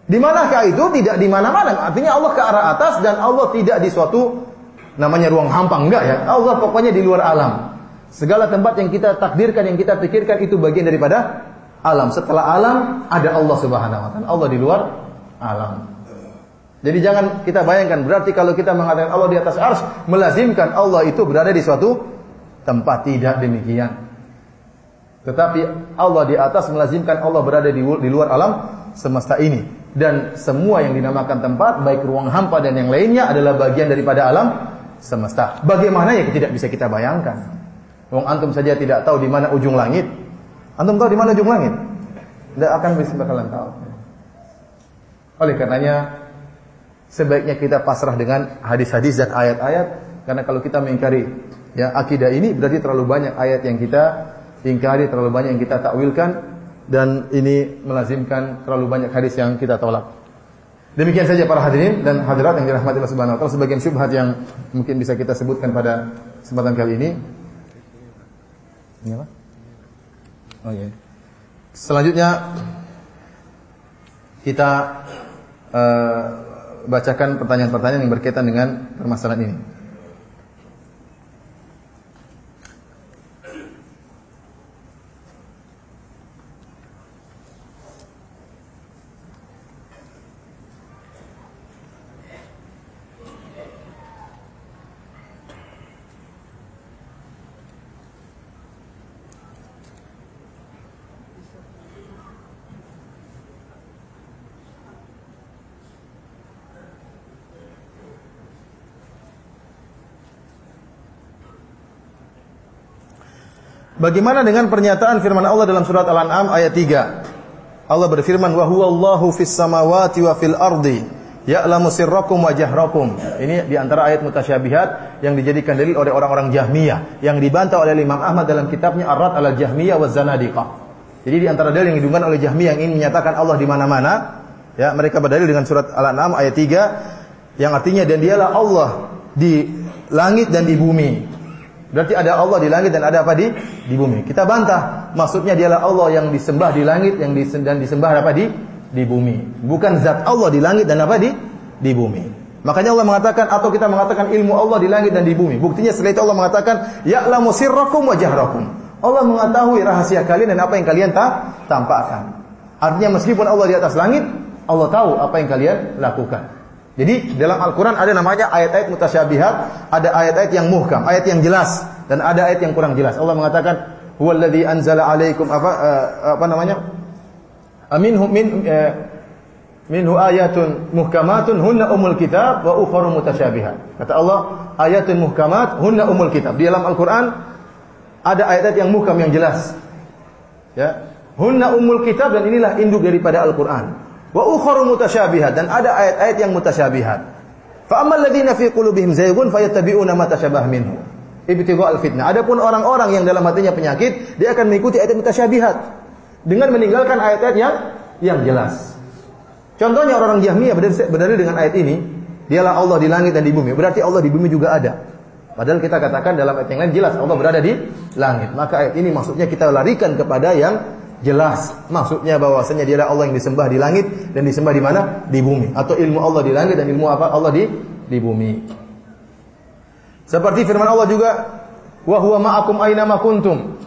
Di manakah itu? Tidak di mana-mana. Artinya Allah ke arah atas dan Allah tidak di suatu namanya ruang hampa enggak ya. Allah pokoknya di luar alam. Segala tempat yang kita takdirkan, yang kita pikirkan itu bagian daripada alam. Setelah alam ada Allah Subhanahu wa taala. Allah di luar alam. Jadi jangan kita bayangkan berarti kalau kita mengatakan Allah di atas ars melazimkan Allah itu berada di suatu tempat tidak demikian. Tetapi Allah di atas melazimkan Allah berada di, di luar alam semesta ini dan semua yang dinamakan tempat baik ruang hampa dan yang lainnya adalah bagian daripada alam semesta. Bagaimana ya tidak bisa kita bayangkan. Wong antum saja tidak tahu di mana ujung langit. Antum tahu di mana ujung langit? Tidak akan bisa bakalan tahu. Oleh karenanya sebaiknya kita pasrah dengan hadis-hadis dan ayat-ayat karena kalau kita mengingkari ya akidah ini berarti terlalu banyak ayat yang kita ingkari, terlalu banyak yang kita takwilkan dan ini melazimkan terlalu banyak hadis yang kita tolak. Demikian saja para hadirin dan hadirat yang dirahmati Allah Subhanahu wa taala sebagian syubhat yang mungkin bisa kita sebutkan pada kesempatan kali ini. Oh iya. Selanjutnya kita uh, bacakan pertanyaan-pertanyaan yang berkaitan dengan permasalahan ini. Bagaimana dengan pernyataan firman Allah dalam surat Al-An'am ayat 3? Allah berfirman wa huwallahu fis samawati wa fil ardi ya'lamu sirrakum wa jahrakum. Ini di antara ayat mutasyabihat yang dijadikan dalil oleh orang-orang Jahmiyah yang dibantah oleh Imam Ahmad dalam kitabnya Ar-Rad 'ala Jahmiyah wa Zanadiqah. Jadi di antara dalil yang didungkan oleh Jahmiyah yang ingin menyatakan Allah di mana-mana, ya mereka berdalil dengan surat Al-An'am ayat 3 yang artinya dan dialah Allah di langit dan di bumi. Berarti ada Allah di langit dan ada apa di di bumi. Kita bantah, maksudnya dialah Allah yang disembah di langit yang dan disembah apa di di bumi. Bukan zat Allah di langit dan apa di di bumi. Makanya Allah mengatakan atau kita mengatakan ilmu Allah di langit dan di bumi. Buktinya setelah itu Allah mengatakan ya'lamu sirrakum wa jahrakum. Allah mengetahui rahasia kalian dan apa yang kalian tak tampakkan. Artinya meskipun Allah di atas langit, Allah tahu apa yang kalian lakukan. Jadi dalam Al-Quran ada namanya ayat-ayat mutasyabihat, ada ayat-ayat yang muhkam, ayat yang jelas, dan ada ayat yang kurang jelas. Allah mengatakan, Huwaladhi anzala alaikum apa uh, apa namanya? Aminhu min uh, minhu ayatun muhkamatun hunna umul kitab wa ukharu mutasyabihat. Kata Allah, ayatun muhkamat hunna umul kitab. Di dalam Al-Quran ada ayat-ayat yang muhkam yang jelas. Ya. Hunna umul kitab dan inilah induk daripada Al-Quran. Wa ukharu mutasyabihat dan ada ayat-ayat yang mutasyabihat. Fa ammal ladzina fi qulubihim zaygun fayattabi'una ma tasyabaha minhu. Ibtigha al-fitnah. Adapun orang-orang yang dalam hatinya penyakit, dia akan mengikuti ayat mutasyabihat dengan meninggalkan ayat-ayat yang yang jelas. Contohnya orang-orang Jahmiyah berdalil dengan ayat ini, dialah Allah di langit dan di bumi. Berarti Allah di bumi juga ada. Padahal kita katakan dalam ayat yang lain jelas Allah berada di langit. Maka ayat ini maksudnya kita larikan kepada yang jelas maksudnya bahwasanya dia adalah Allah yang disembah di langit dan disembah di mana? Di bumi. Atau ilmu Allah di langit dan ilmu apa? Allah di di bumi. Seperti firman Allah juga, wa huwa ma'akum aina kuntum.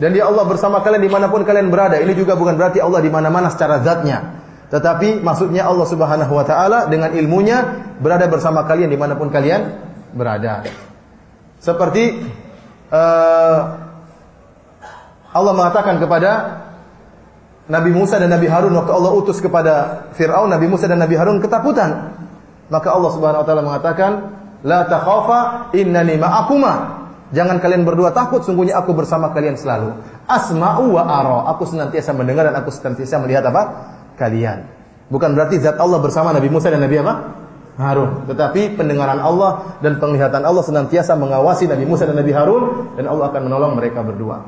Dan dia Allah bersama kalian di mana pun kalian berada. Ini juga bukan berarti Allah di mana-mana secara zatnya. Tetapi maksudnya Allah subhanahu wa ta'ala dengan ilmunya berada bersama kalian di mana pun kalian berada. Seperti uh, Allah mengatakan kepada Nabi Musa dan Nabi Harun waktu Allah utus kepada Firaun, Nabi Musa dan Nabi Harun ketakutan. Maka Allah Subhanahu wa taala mengatakan, "La takhafa innani ma'akuma." Jangan kalian berdua takut, sungguhnya aku bersama kalian selalu. Asma'u wa ara. Aku senantiasa mendengar dan aku senantiasa melihat apa? Kalian. Bukan berarti zat Allah bersama Nabi Musa dan Nabi apa? Harun. Tetapi pendengaran Allah dan penglihatan Allah senantiasa mengawasi Nabi Musa dan Nabi Harun dan Allah akan menolong mereka berdua.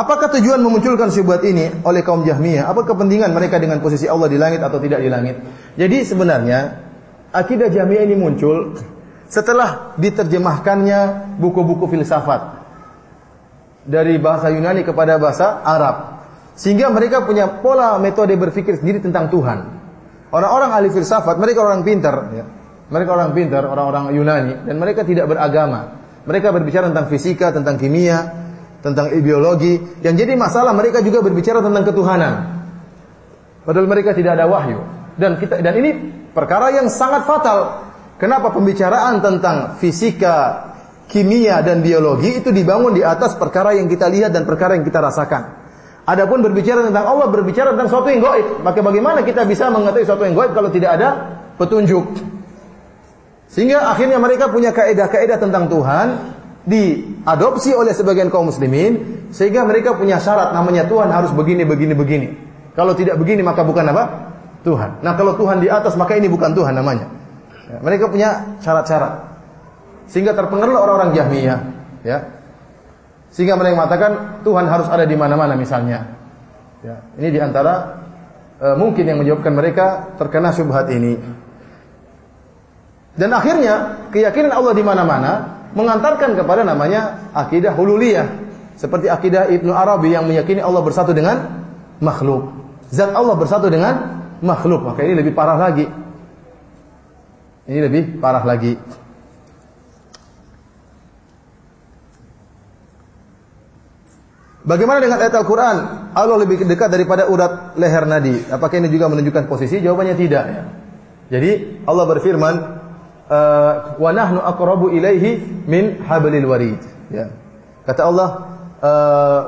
Apakah tujuan memunculkan syubhat ini oleh kaum Jahmiyah? Apa kepentingan mereka dengan posisi Allah di langit atau tidak di langit? Jadi sebenarnya akidah Jahmiyah ini muncul setelah diterjemahkannya buku-buku filsafat dari bahasa Yunani kepada bahasa Arab. Sehingga mereka punya pola metode berpikir sendiri tentang Tuhan. Orang-orang ahli filsafat, mereka orang pintar, ya. mereka orang pintar, orang-orang Yunani, dan mereka tidak beragama. Mereka berbicara tentang fisika, tentang kimia, tentang ideologi. Yang jadi masalah mereka juga berbicara tentang ketuhanan. Padahal mereka tidak ada wahyu. Dan kita dan ini perkara yang sangat fatal. Kenapa pembicaraan tentang fisika, kimia dan biologi itu dibangun di atas perkara yang kita lihat dan perkara yang kita rasakan. Adapun berbicara tentang Allah, berbicara tentang sesuatu yang gaib. Maka bagaimana kita bisa mengetahui sesuatu yang gaib kalau tidak ada petunjuk? Sehingga akhirnya mereka punya kaidah-kaidah tentang Tuhan diadopsi oleh sebagian kaum muslimin sehingga mereka punya syarat namanya Tuhan harus begini begini begini. Kalau tidak begini maka bukan apa? Tuhan. Nah, kalau Tuhan di atas maka ini bukan Tuhan namanya. Ya, mereka punya syarat-syarat. Sehingga terpengaruh orang-orang Jahmiyah, ya. Sehingga mereka mengatakan Tuhan harus ada di mana-mana misalnya. Ya, ini di antara uh, mungkin yang menyebabkan mereka terkena syubhat ini. Dan akhirnya keyakinan Allah di mana-mana mengantarkan kepada namanya akidah hululiyah. Seperti akidah Ibnu Arabi yang meyakini Allah bersatu dengan makhluk. Zat Allah bersatu dengan makhluk. Maka ini lebih parah lagi. Ini lebih parah lagi. Bagaimana dengan ayat Al-Quran? Allah lebih dekat daripada urat leher nadi. Apakah ini juga menunjukkan posisi? Jawabannya tidak. Jadi Allah berfirman, uh, wa nahnu aqrabu ilaihi min hablil warid. Ya. Kata Allah uh,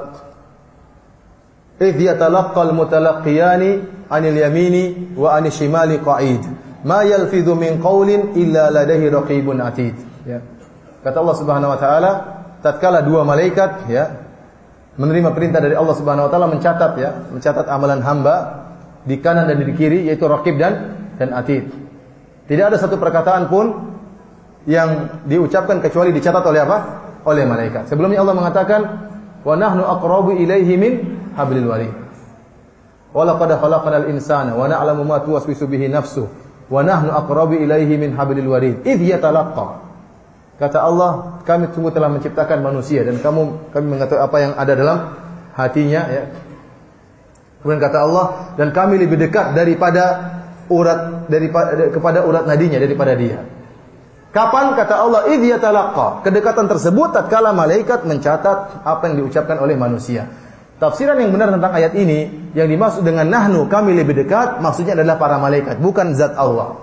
idh yatalaqqal mutalaqqiyani anil yamini wa anil shimali qa'id. Ma yalfidhu min qawlin illa ladaihi raqibun atid. Ya. Kata Allah Subhanahu wa taala tatkala dua malaikat ya menerima perintah dari Allah Subhanahu wa taala mencatat ya mencatat amalan hamba di kanan dan di kiri yaitu raqib dan dan atid tidak ada satu perkataan pun yang diucapkan kecuali dicatat oleh apa? Oleh malaikat. Sebelumnya Allah mengatakan, "Wa nahnu aqrabu ilaihi min hablil warid." Wa laqad khalaqnal insana wa na'lamu ma tuwaswisu bihi nafsuhu wa nahnu aqrabu ilaihi min hablil warid. Idh yatalaqqa. Kata Allah, kami sungguh telah menciptakan manusia dan kamu kami mengetahui apa yang ada dalam hatinya ya. Kemudian kata Allah, dan kami lebih dekat daripada urat daripada kepada urat nadinya daripada dia. Kapan kata Allah idh yatalaqqa? Kedekatan tersebut tatkala malaikat mencatat apa yang diucapkan oleh manusia. Tafsiran yang benar tentang ayat ini yang dimaksud dengan nahnu kami lebih dekat maksudnya adalah para malaikat bukan zat Allah.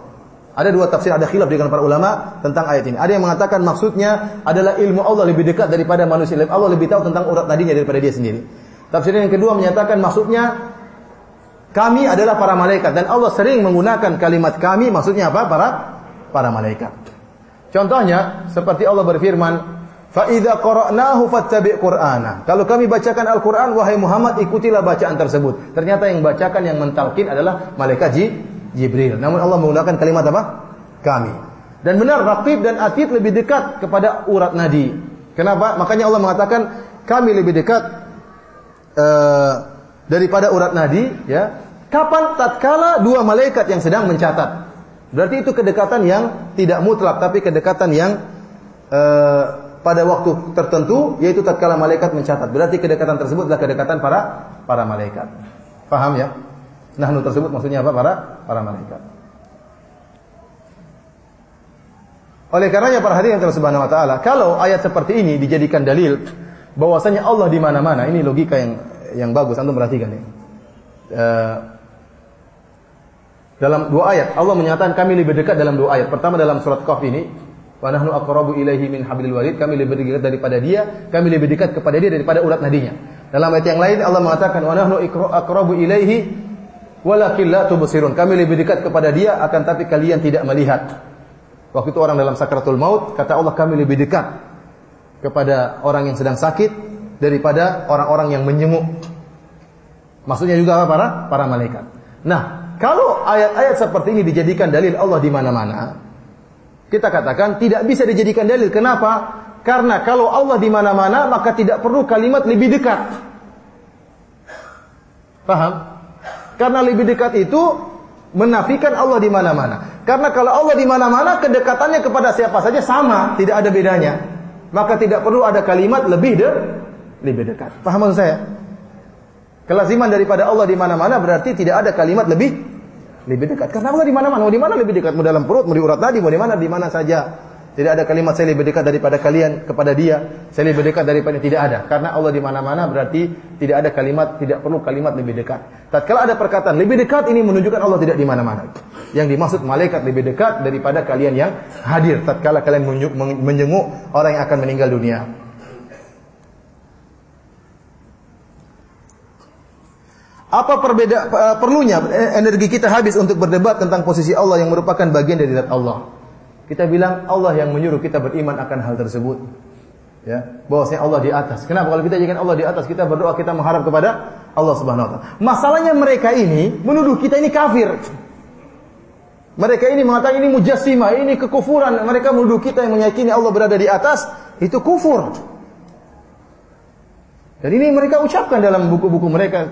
Ada dua tafsir, ada khilaf dengan para ulama tentang ayat ini. Ada yang mengatakan maksudnya adalah ilmu Allah lebih dekat daripada manusia. Allah lebih tahu tentang urat nadinya daripada dia sendiri. Tafsir yang kedua menyatakan maksudnya kami adalah para malaikat dan Allah sering menggunakan kalimat kami maksudnya apa? Para para malaikat. Contohnya seperti Allah berfirman, "Fa idza qara'nahu fattabi' Qur'ana." Kalau kami bacakan Al-Qur'an wahai Muhammad ikutilah bacaan tersebut. Ternyata yang bacakan yang mentalkin adalah malaikat Jibril. Namun Allah menggunakan kalimat apa? Kami. Dan benar Raqib dan Atid lebih dekat kepada urat nadi. Kenapa? Makanya Allah mengatakan kami lebih dekat uh, daripada urat nadi, ya. Kapan tatkala dua malaikat yang sedang mencatat. Berarti itu kedekatan yang tidak mutlak tapi kedekatan yang uh, pada waktu tertentu yaitu tatkala malaikat mencatat. Berarti kedekatan tersebut adalah kedekatan para para malaikat. Paham ya? Nahnu tersebut maksudnya apa? Para para malaikat. Oleh karenanya para hadirin yang Subhanahu wa taala, kalau ayat seperti ini dijadikan dalil bahwasanya Allah di mana-mana, ini logika yang yang bagus antum perhatikan ya. Uh, dalam dua ayat Allah menyatakan kami lebih dekat dalam dua ayat. Pertama dalam surat Qaf ini, wa nahnu aqrabu ilaihi min hablil warid, kami lebih dekat daripada dia, kami lebih dekat kepada dia daripada urat nadinya. Dalam ayat yang lain Allah mengatakan wa nahnu aqrabu ilaihi walakin la tubsirun. Kami lebih dekat kepada dia akan tapi kalian tidak melihat. Waktu itu orang dalam sakratul maut kata Allah kami lebih dekat kepada orang yang sedang sakit daripada orang-orang yang menyemuk. Maksudnya juga para para malaikat. Nah, kalau ayat-ayat seperti ini dijadikan dalil Allah di mana-mana, kita katakan tidak bisa dijadikan dalil. Kenapa? Karena kalau Allah di mana-mana, maka tidak perlu kalimat lebih dekat. Paham? Karena lebih dekat itu menafikan Allah di mana-mana. Karena kalau Allah di mana-mana, kedekatannya kepada siapa saja sama, tidak ada bedanya. Maka tidak perlu ada kalimat lebih de lebih dekat. Paham maksud saya? Kelaziman daripada Allah di mana-mana berarti tidak ada kalimat lebih lebih dekat. Karena Allah di mana-mana, mau di mana lebih dekat? Mau dalam perut, mau di urat nadi, mau di mana, di mana saja. Tidak ada kalimat saya lebih dekat daripada kalian kepada dia. Saya lebih dekat daripada tidak ada. Karena Allah di mana-mana berarti tidak ada kalimat, tidak perlu kalimat lebih dekat. Tatkala ada perkataan lebih dekat ini menunjukkan Allah tidak di mana-mana. Yang dimaksud malaikat lebih dekat daripada kalian yang hadir tatkala kalian menjenguk orang yang akan meninggal dunia. Apa perbeda perlunya energi kita habis untuk berdebat tentang posisi Allah yang merupakan bagian dari zat Allah? Kita bilang Allah yang menyuruh kita beriman akan hal tersebut. Ya, bahwasanya Allah di atas. Kenapa kalau kita jadikan Allah di atas, kita berdoa, kita mengharap kepada Allah Subhanahu wa taala. Masalahnya mereka ini menuduh kita ini kafir. Mereka ini mengatakan ini mujassimah, ini kekufuran. Mereka menuduh kita yang meyakini Allah berada di atas, itu kufur. Dan ini mereka ucapkan dalam buku-buku mereka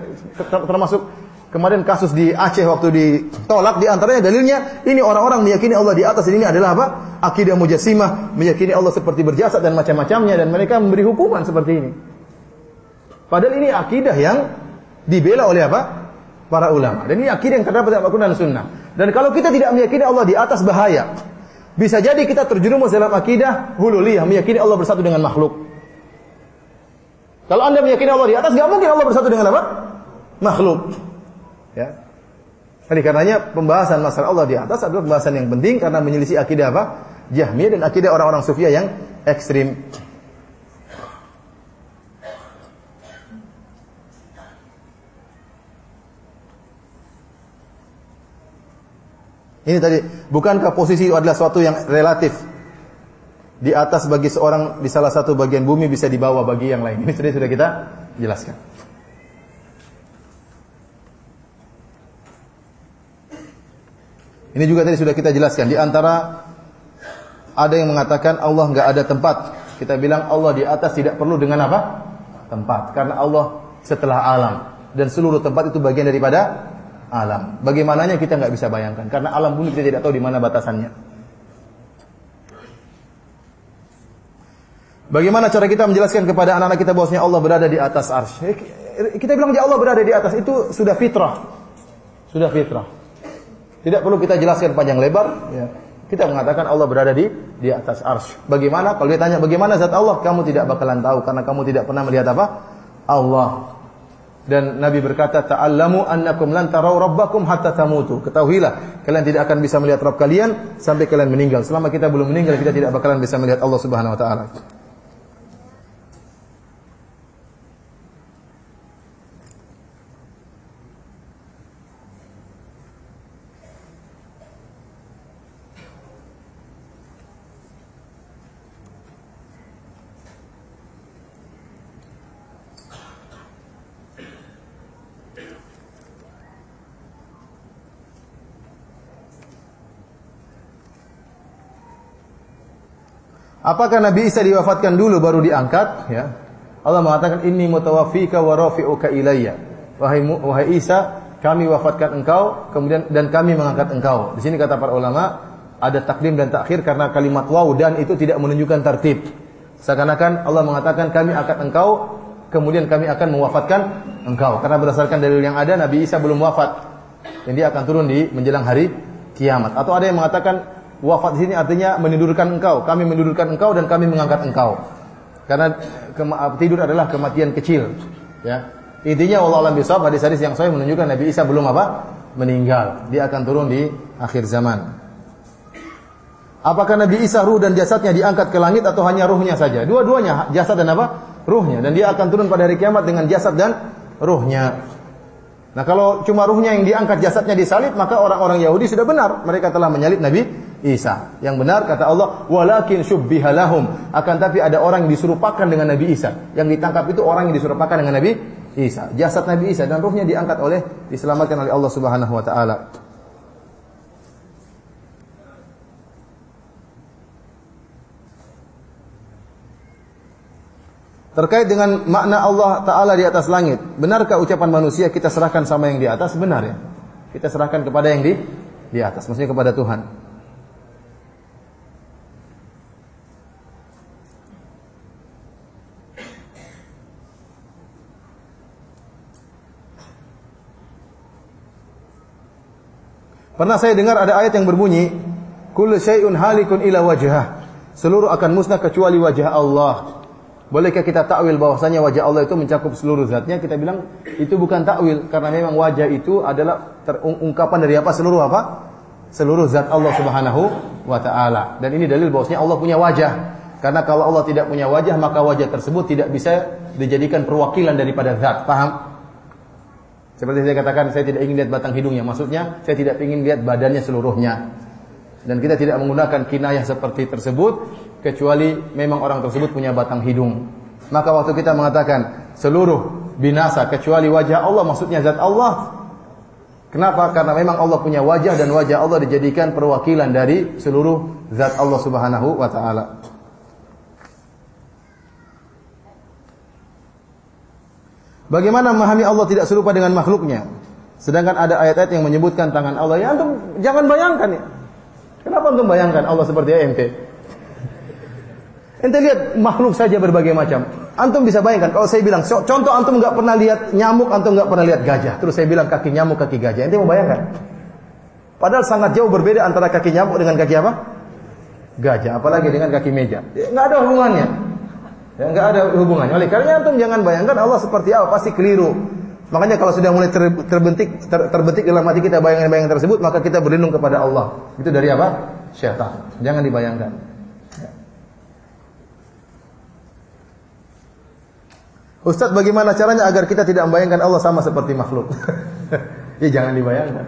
termasuk Kemarin kasus di Aceh waktu ditolak di antaranya dalilnya ini orang-orang meyakini Allah di atas ini adalah apa? Akidah mujassimah, meyakini Allah seperti berjasad dan macam-macamnya dan mereka memberi hukuman seperti ini. Padahal ini akidah yang dibela oleh apa? Para ulama. Dan ini akidah yang terdapat dalam Al-Qur'an dan Sunnah. Dan kalau kita tidak meyakini Allah di atas bahaya. Bisa jadi kita terjerumus dalam akidah hululiyah, meyakini Allah bersatu dengan makhluk. Kalau Anda meyakini Allah di atas, nggak mungkin Allah bersatu dengan apa? Makhluk. Ya. Oleh karenanya pembahasan masalah Allah di atas adalah pembahasan yang penting karena menyelisih akidah apa? Jahmiyah dan akidah orang-orang Sufiyah yang ekstrim. Ini tadi, bukankah posisi adalah suatu yang relatif? Di atas bagi seorang di salah satu bagian bumi bisa dibawa bagi yang lain. Ini sudah sudah kita jelaskan. Ini juga tadi sudah kita jelaskan. Di antara ada yang mengatakan Allah nggak ada tempat. Kita bilang Allah di atas tidak perlu dengan apa? Tempat. Karena Allah setelah alam dan seluruh tempat itu bagian daripada alam. Bagaimananya kita nggak bisa bayangkan. Karena alam pun kita tidak tahu di mana batasannya. Bagaimana cara kita menjelaskan kepada anak-anak kita bahwasanya Allah berada di atas arsy? Kita bilang dia Allah berada di atas itu sudah fitrah. Sudah fitrah. Tidak perlu kita jelaskan panjang lebar. Ya. Kita mengatakan Allah berada di di atas ars. Bagaimana? Kalau dia tanya bagaimana zat Allah, kamu tidak bakalan tahu karena kamu tidak pernah melihat apa? Allah. Dan Nabi berkata, "Ta'allamu annakum lan tarau rabbakum hatta tamutu." Ketahuilah, kalian tidak akan bisa melihat Rabb kalian sampai kalian meninggal. Selama kita belum meninggal, kita tidak bakalan bisa melihat Allah Subhanahu wa taala. Apakah Nabi Isa diwafatkan dulu baru diangkat? Ya. Allah mengatakan inni mutawaffika wa rafi'uka ilayya. Wahai wahai Isa, kami wafatkan engkau kemudian dan kami mengangkat engkau. Di sini kata para ulama ada takdim dan takhir karena kalimat waw dan itu tidak menunjukkan tertib. Seakan-akan Allah mengatakan kami angkat engkau kemudian kami akan mewafatkan engkau. Karena berdasarkan dalil yang ada Nabi Isa belum wafat. Dan dia akan turun di menjelang hari kiamat. Atau ada yang mengatakan Wafat di sini artinya menidurkan engkau. Kami menidurkan engkau dan kami mengangkat engkau. Karena tidur adalah kematian kecil. Ya. Intinya Allah alam bisawab hadis-hadis yang saya menunjukkan Nabi Isa belum apa? Meninggal. Dia akan turun di akhir zaman. Apakah Nabi Isa ruh dan jasadnya diangkat ke langit atau hanya ruhnya saja? Dua-duanya jasad dan apa? ruhnya dan dia akan turun pada hari kiamat dengan jasad dan ruhnya. Nah, kalau cuma ruhnya yang diangkat jasadnya disalib, maka orang-orang Yahudi sudah benar, mereka telah menyalib Nabi Isa. Yang benar kata Allah, walakin syubbiha lahum. Akan tapi ada orang yang diserupakan dengan Nabi Isa. Yang ditangkap itu orang yang diserupakan dengan Nabi Isa. Jasad Nabi Isa dan ruhnya diangkat oleh diselamatkan oleh Allah Subhanahu wa taala. Terkait dengan makna Allah Ta'ala di atas langit. Benarkah ucapan manusia kita serahkan sama yang di atas? Benar ya. Kita serahkan kepada yang di di atas. Maksudnya kepada Tuhan. Pernah saya dengar ada ayat yang berbunyi, Kullu syai'un halikun ila wajhah. Seluruh akan musnah kecuali wajah Allah. Bolehkah kita takwil bahwasanya wajah Allah itu mencakup seluruh zatnya? Kita bilang itu bukan takwil karena memang wajah itu adalah terungkapan dari apa? Seluruh apa? Seluruh zat Allah Subhanahu wa taala. Dan ini dalil bahwasanya Allah punya wajah. Karena kalau Allah tidak punya wajah, maka wajah tersebut tidak bisa dijadikan perwakilan daripada zat. Paham? Seperti saya katakan, saya tidak ingin lihat batang hidungnya. Maksudnya, saya tidak ingin lihat badannya seluruhnya. Dan kita tidak menggunakan kinayah seperti tersebut kecuali memang orang tersebut punya batang hidung. Maka waktu kita mengatakan seluruh binasa kecuali wajah Allah maksudnya zat Allah. Kenapa? Karena memang Allah punya wajah dan wajah Allah dijadikan perwakilan dari seluruh zat Allah Subhanahu wa taala. Bagaimana memahami Allah tidak serupa dengan makhluknya? Sedangkan ada ayat-ayat yang menyebutkan tangan Allah. Ya antum jangan bayangkan ya. Kenapa antum bayangkan Allah seperti ente? Ente lihat makhluk saja berbagai macam. Antum bisa bayangkan kalau saya bilang contoh antum nggak pernah lihat nyamuk, antum nggak pernah lihat gajah. Terus saya bilang kaki nyamuk, kaki gajah. Ente mau bayangkan? Padahal sangat jauh berbeda antara kaki nyamuk dengan kaki apa? Gajah, apalagi dengan kaki meja. Nggak ada hubungannya. Ya, nggak ada hubungannya. Oleh karena antum jangan bayangkan Allah seperti apa, pasti keliru. Makanya kalau sudah mulai ter, terbentik ter, terbentik dalam hati kita bayangan-bayangan tersebut, maka kita berlindung kepada Allah. Itu dari apa? Syaitan. Jangan dibayangkan. Ustaz bagaimana caranya agar kita tidak membayangkan Allah sama seperti makhluk? ya jangan dibayangkan.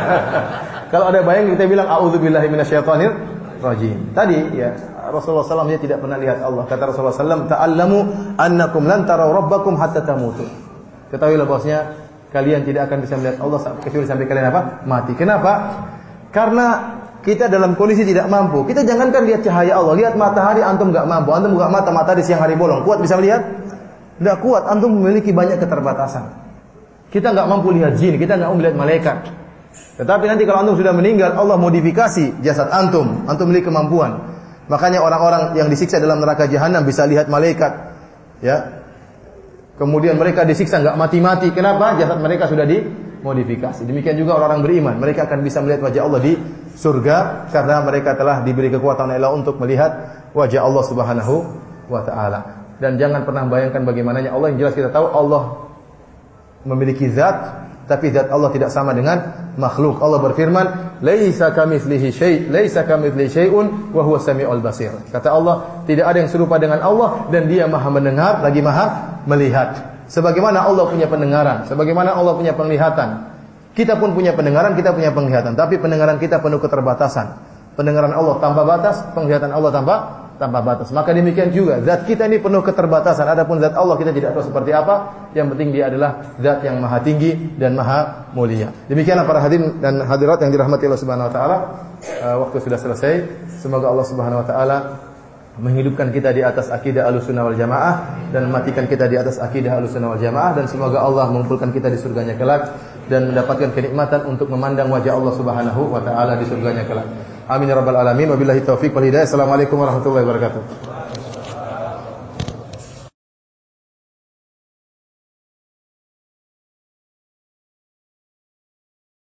Kalau ada bayang kita bilang auzubillahi minasyaitonir rajim. Tadi ya Rasulullah SAW dia tidak pernah lihat Allah. Kata Rasulullah SAW, "Ta'allamu annakum lan taraw rabbakum hatta tamutu." Ketahuilah bahwasanya kalian tidak akan bisa melihat Allah kecuali sampai kalian apa? Mati. Kenapa? Karena kita dalam kondisi tidak mampu. Kita jangankan lihat cahaya Allah, lihat matahari antum enggak mampu. Antum buka mata matahari siang hari bolong, kuat bisa melihat? Tidak kuat, antum memiliki banyak keterbatasan. Kita nggak mampu lihat jin, kita nggak mampu lihat malaikat. Tetapi nanti kalau antum sudah meninggal, Allah modifikasi jasad antum, antum memiliki kemampuan. Makanya orang-orang yang disiksa dalam neraka jahanam bisa lihat malaikat. Ya. Kemudian mereka disiksa nggak mati-mati. Kenapa? Jasad mereka sudah dimodifikasi. Demikian juga orang-orang beriman, mereka akan bisa melihat wajah Allah di surga karena mereka telah diberi kekuatan Allah untuk melihat wajah Allah Subhanahu wa taala dan jangan pernah bayangkan bagaimananya Allah yang jelas kita tahu Allah memiliki zat tapi zat Allah tidak sama dengan makhluk. Allah berfirman, "Laisa kamitslihi syai', laisa kamitslihi syai'un wa huwa samiul basir." Kata Allah, tidak ada yang serupa dengan Allah dan Dia Maha mendengar lagi Maha melihat. Sebagaimana Allah punya pendengaran, sebagaimana Allah punya penglihatan. Kita pun punya pendengaran, kita punya penglihatan, tapi pendengaran kita penuh keterbatasan. Pendengaran Allah tanpa batas, penglihatan Allah tanpa tanpa batas. Maka demikian juga zat kita ini penuh keterbatasan. Adapun zat Allah kita tidak tahu seperti apa. Yang penting dia adalah zat yang maha tinggi dan maha mulia. Demikianlah para hadirin dan hadirat yang dirahmati Allah Subhanahu wa taala. Uh, waktu sudah selesai. Semoga Allah Subhanahu wa taala menghidupkan kita di atas akidah Ahlussunnah wal Jamaah dan mematikan kita di atas akidah Ahlussunnah wal Jamaah dan semoga Allah mengumpulkan kita di surganya kelak dan mendapatkan kenikmatan untuk memandang wajah Allah Subhanahu wa taala di surganya kelak. Amin ya rabbal alamin. Wabillahi taufik wal hidayah. Assalamualaikum warahmatullahi wabarakatuh.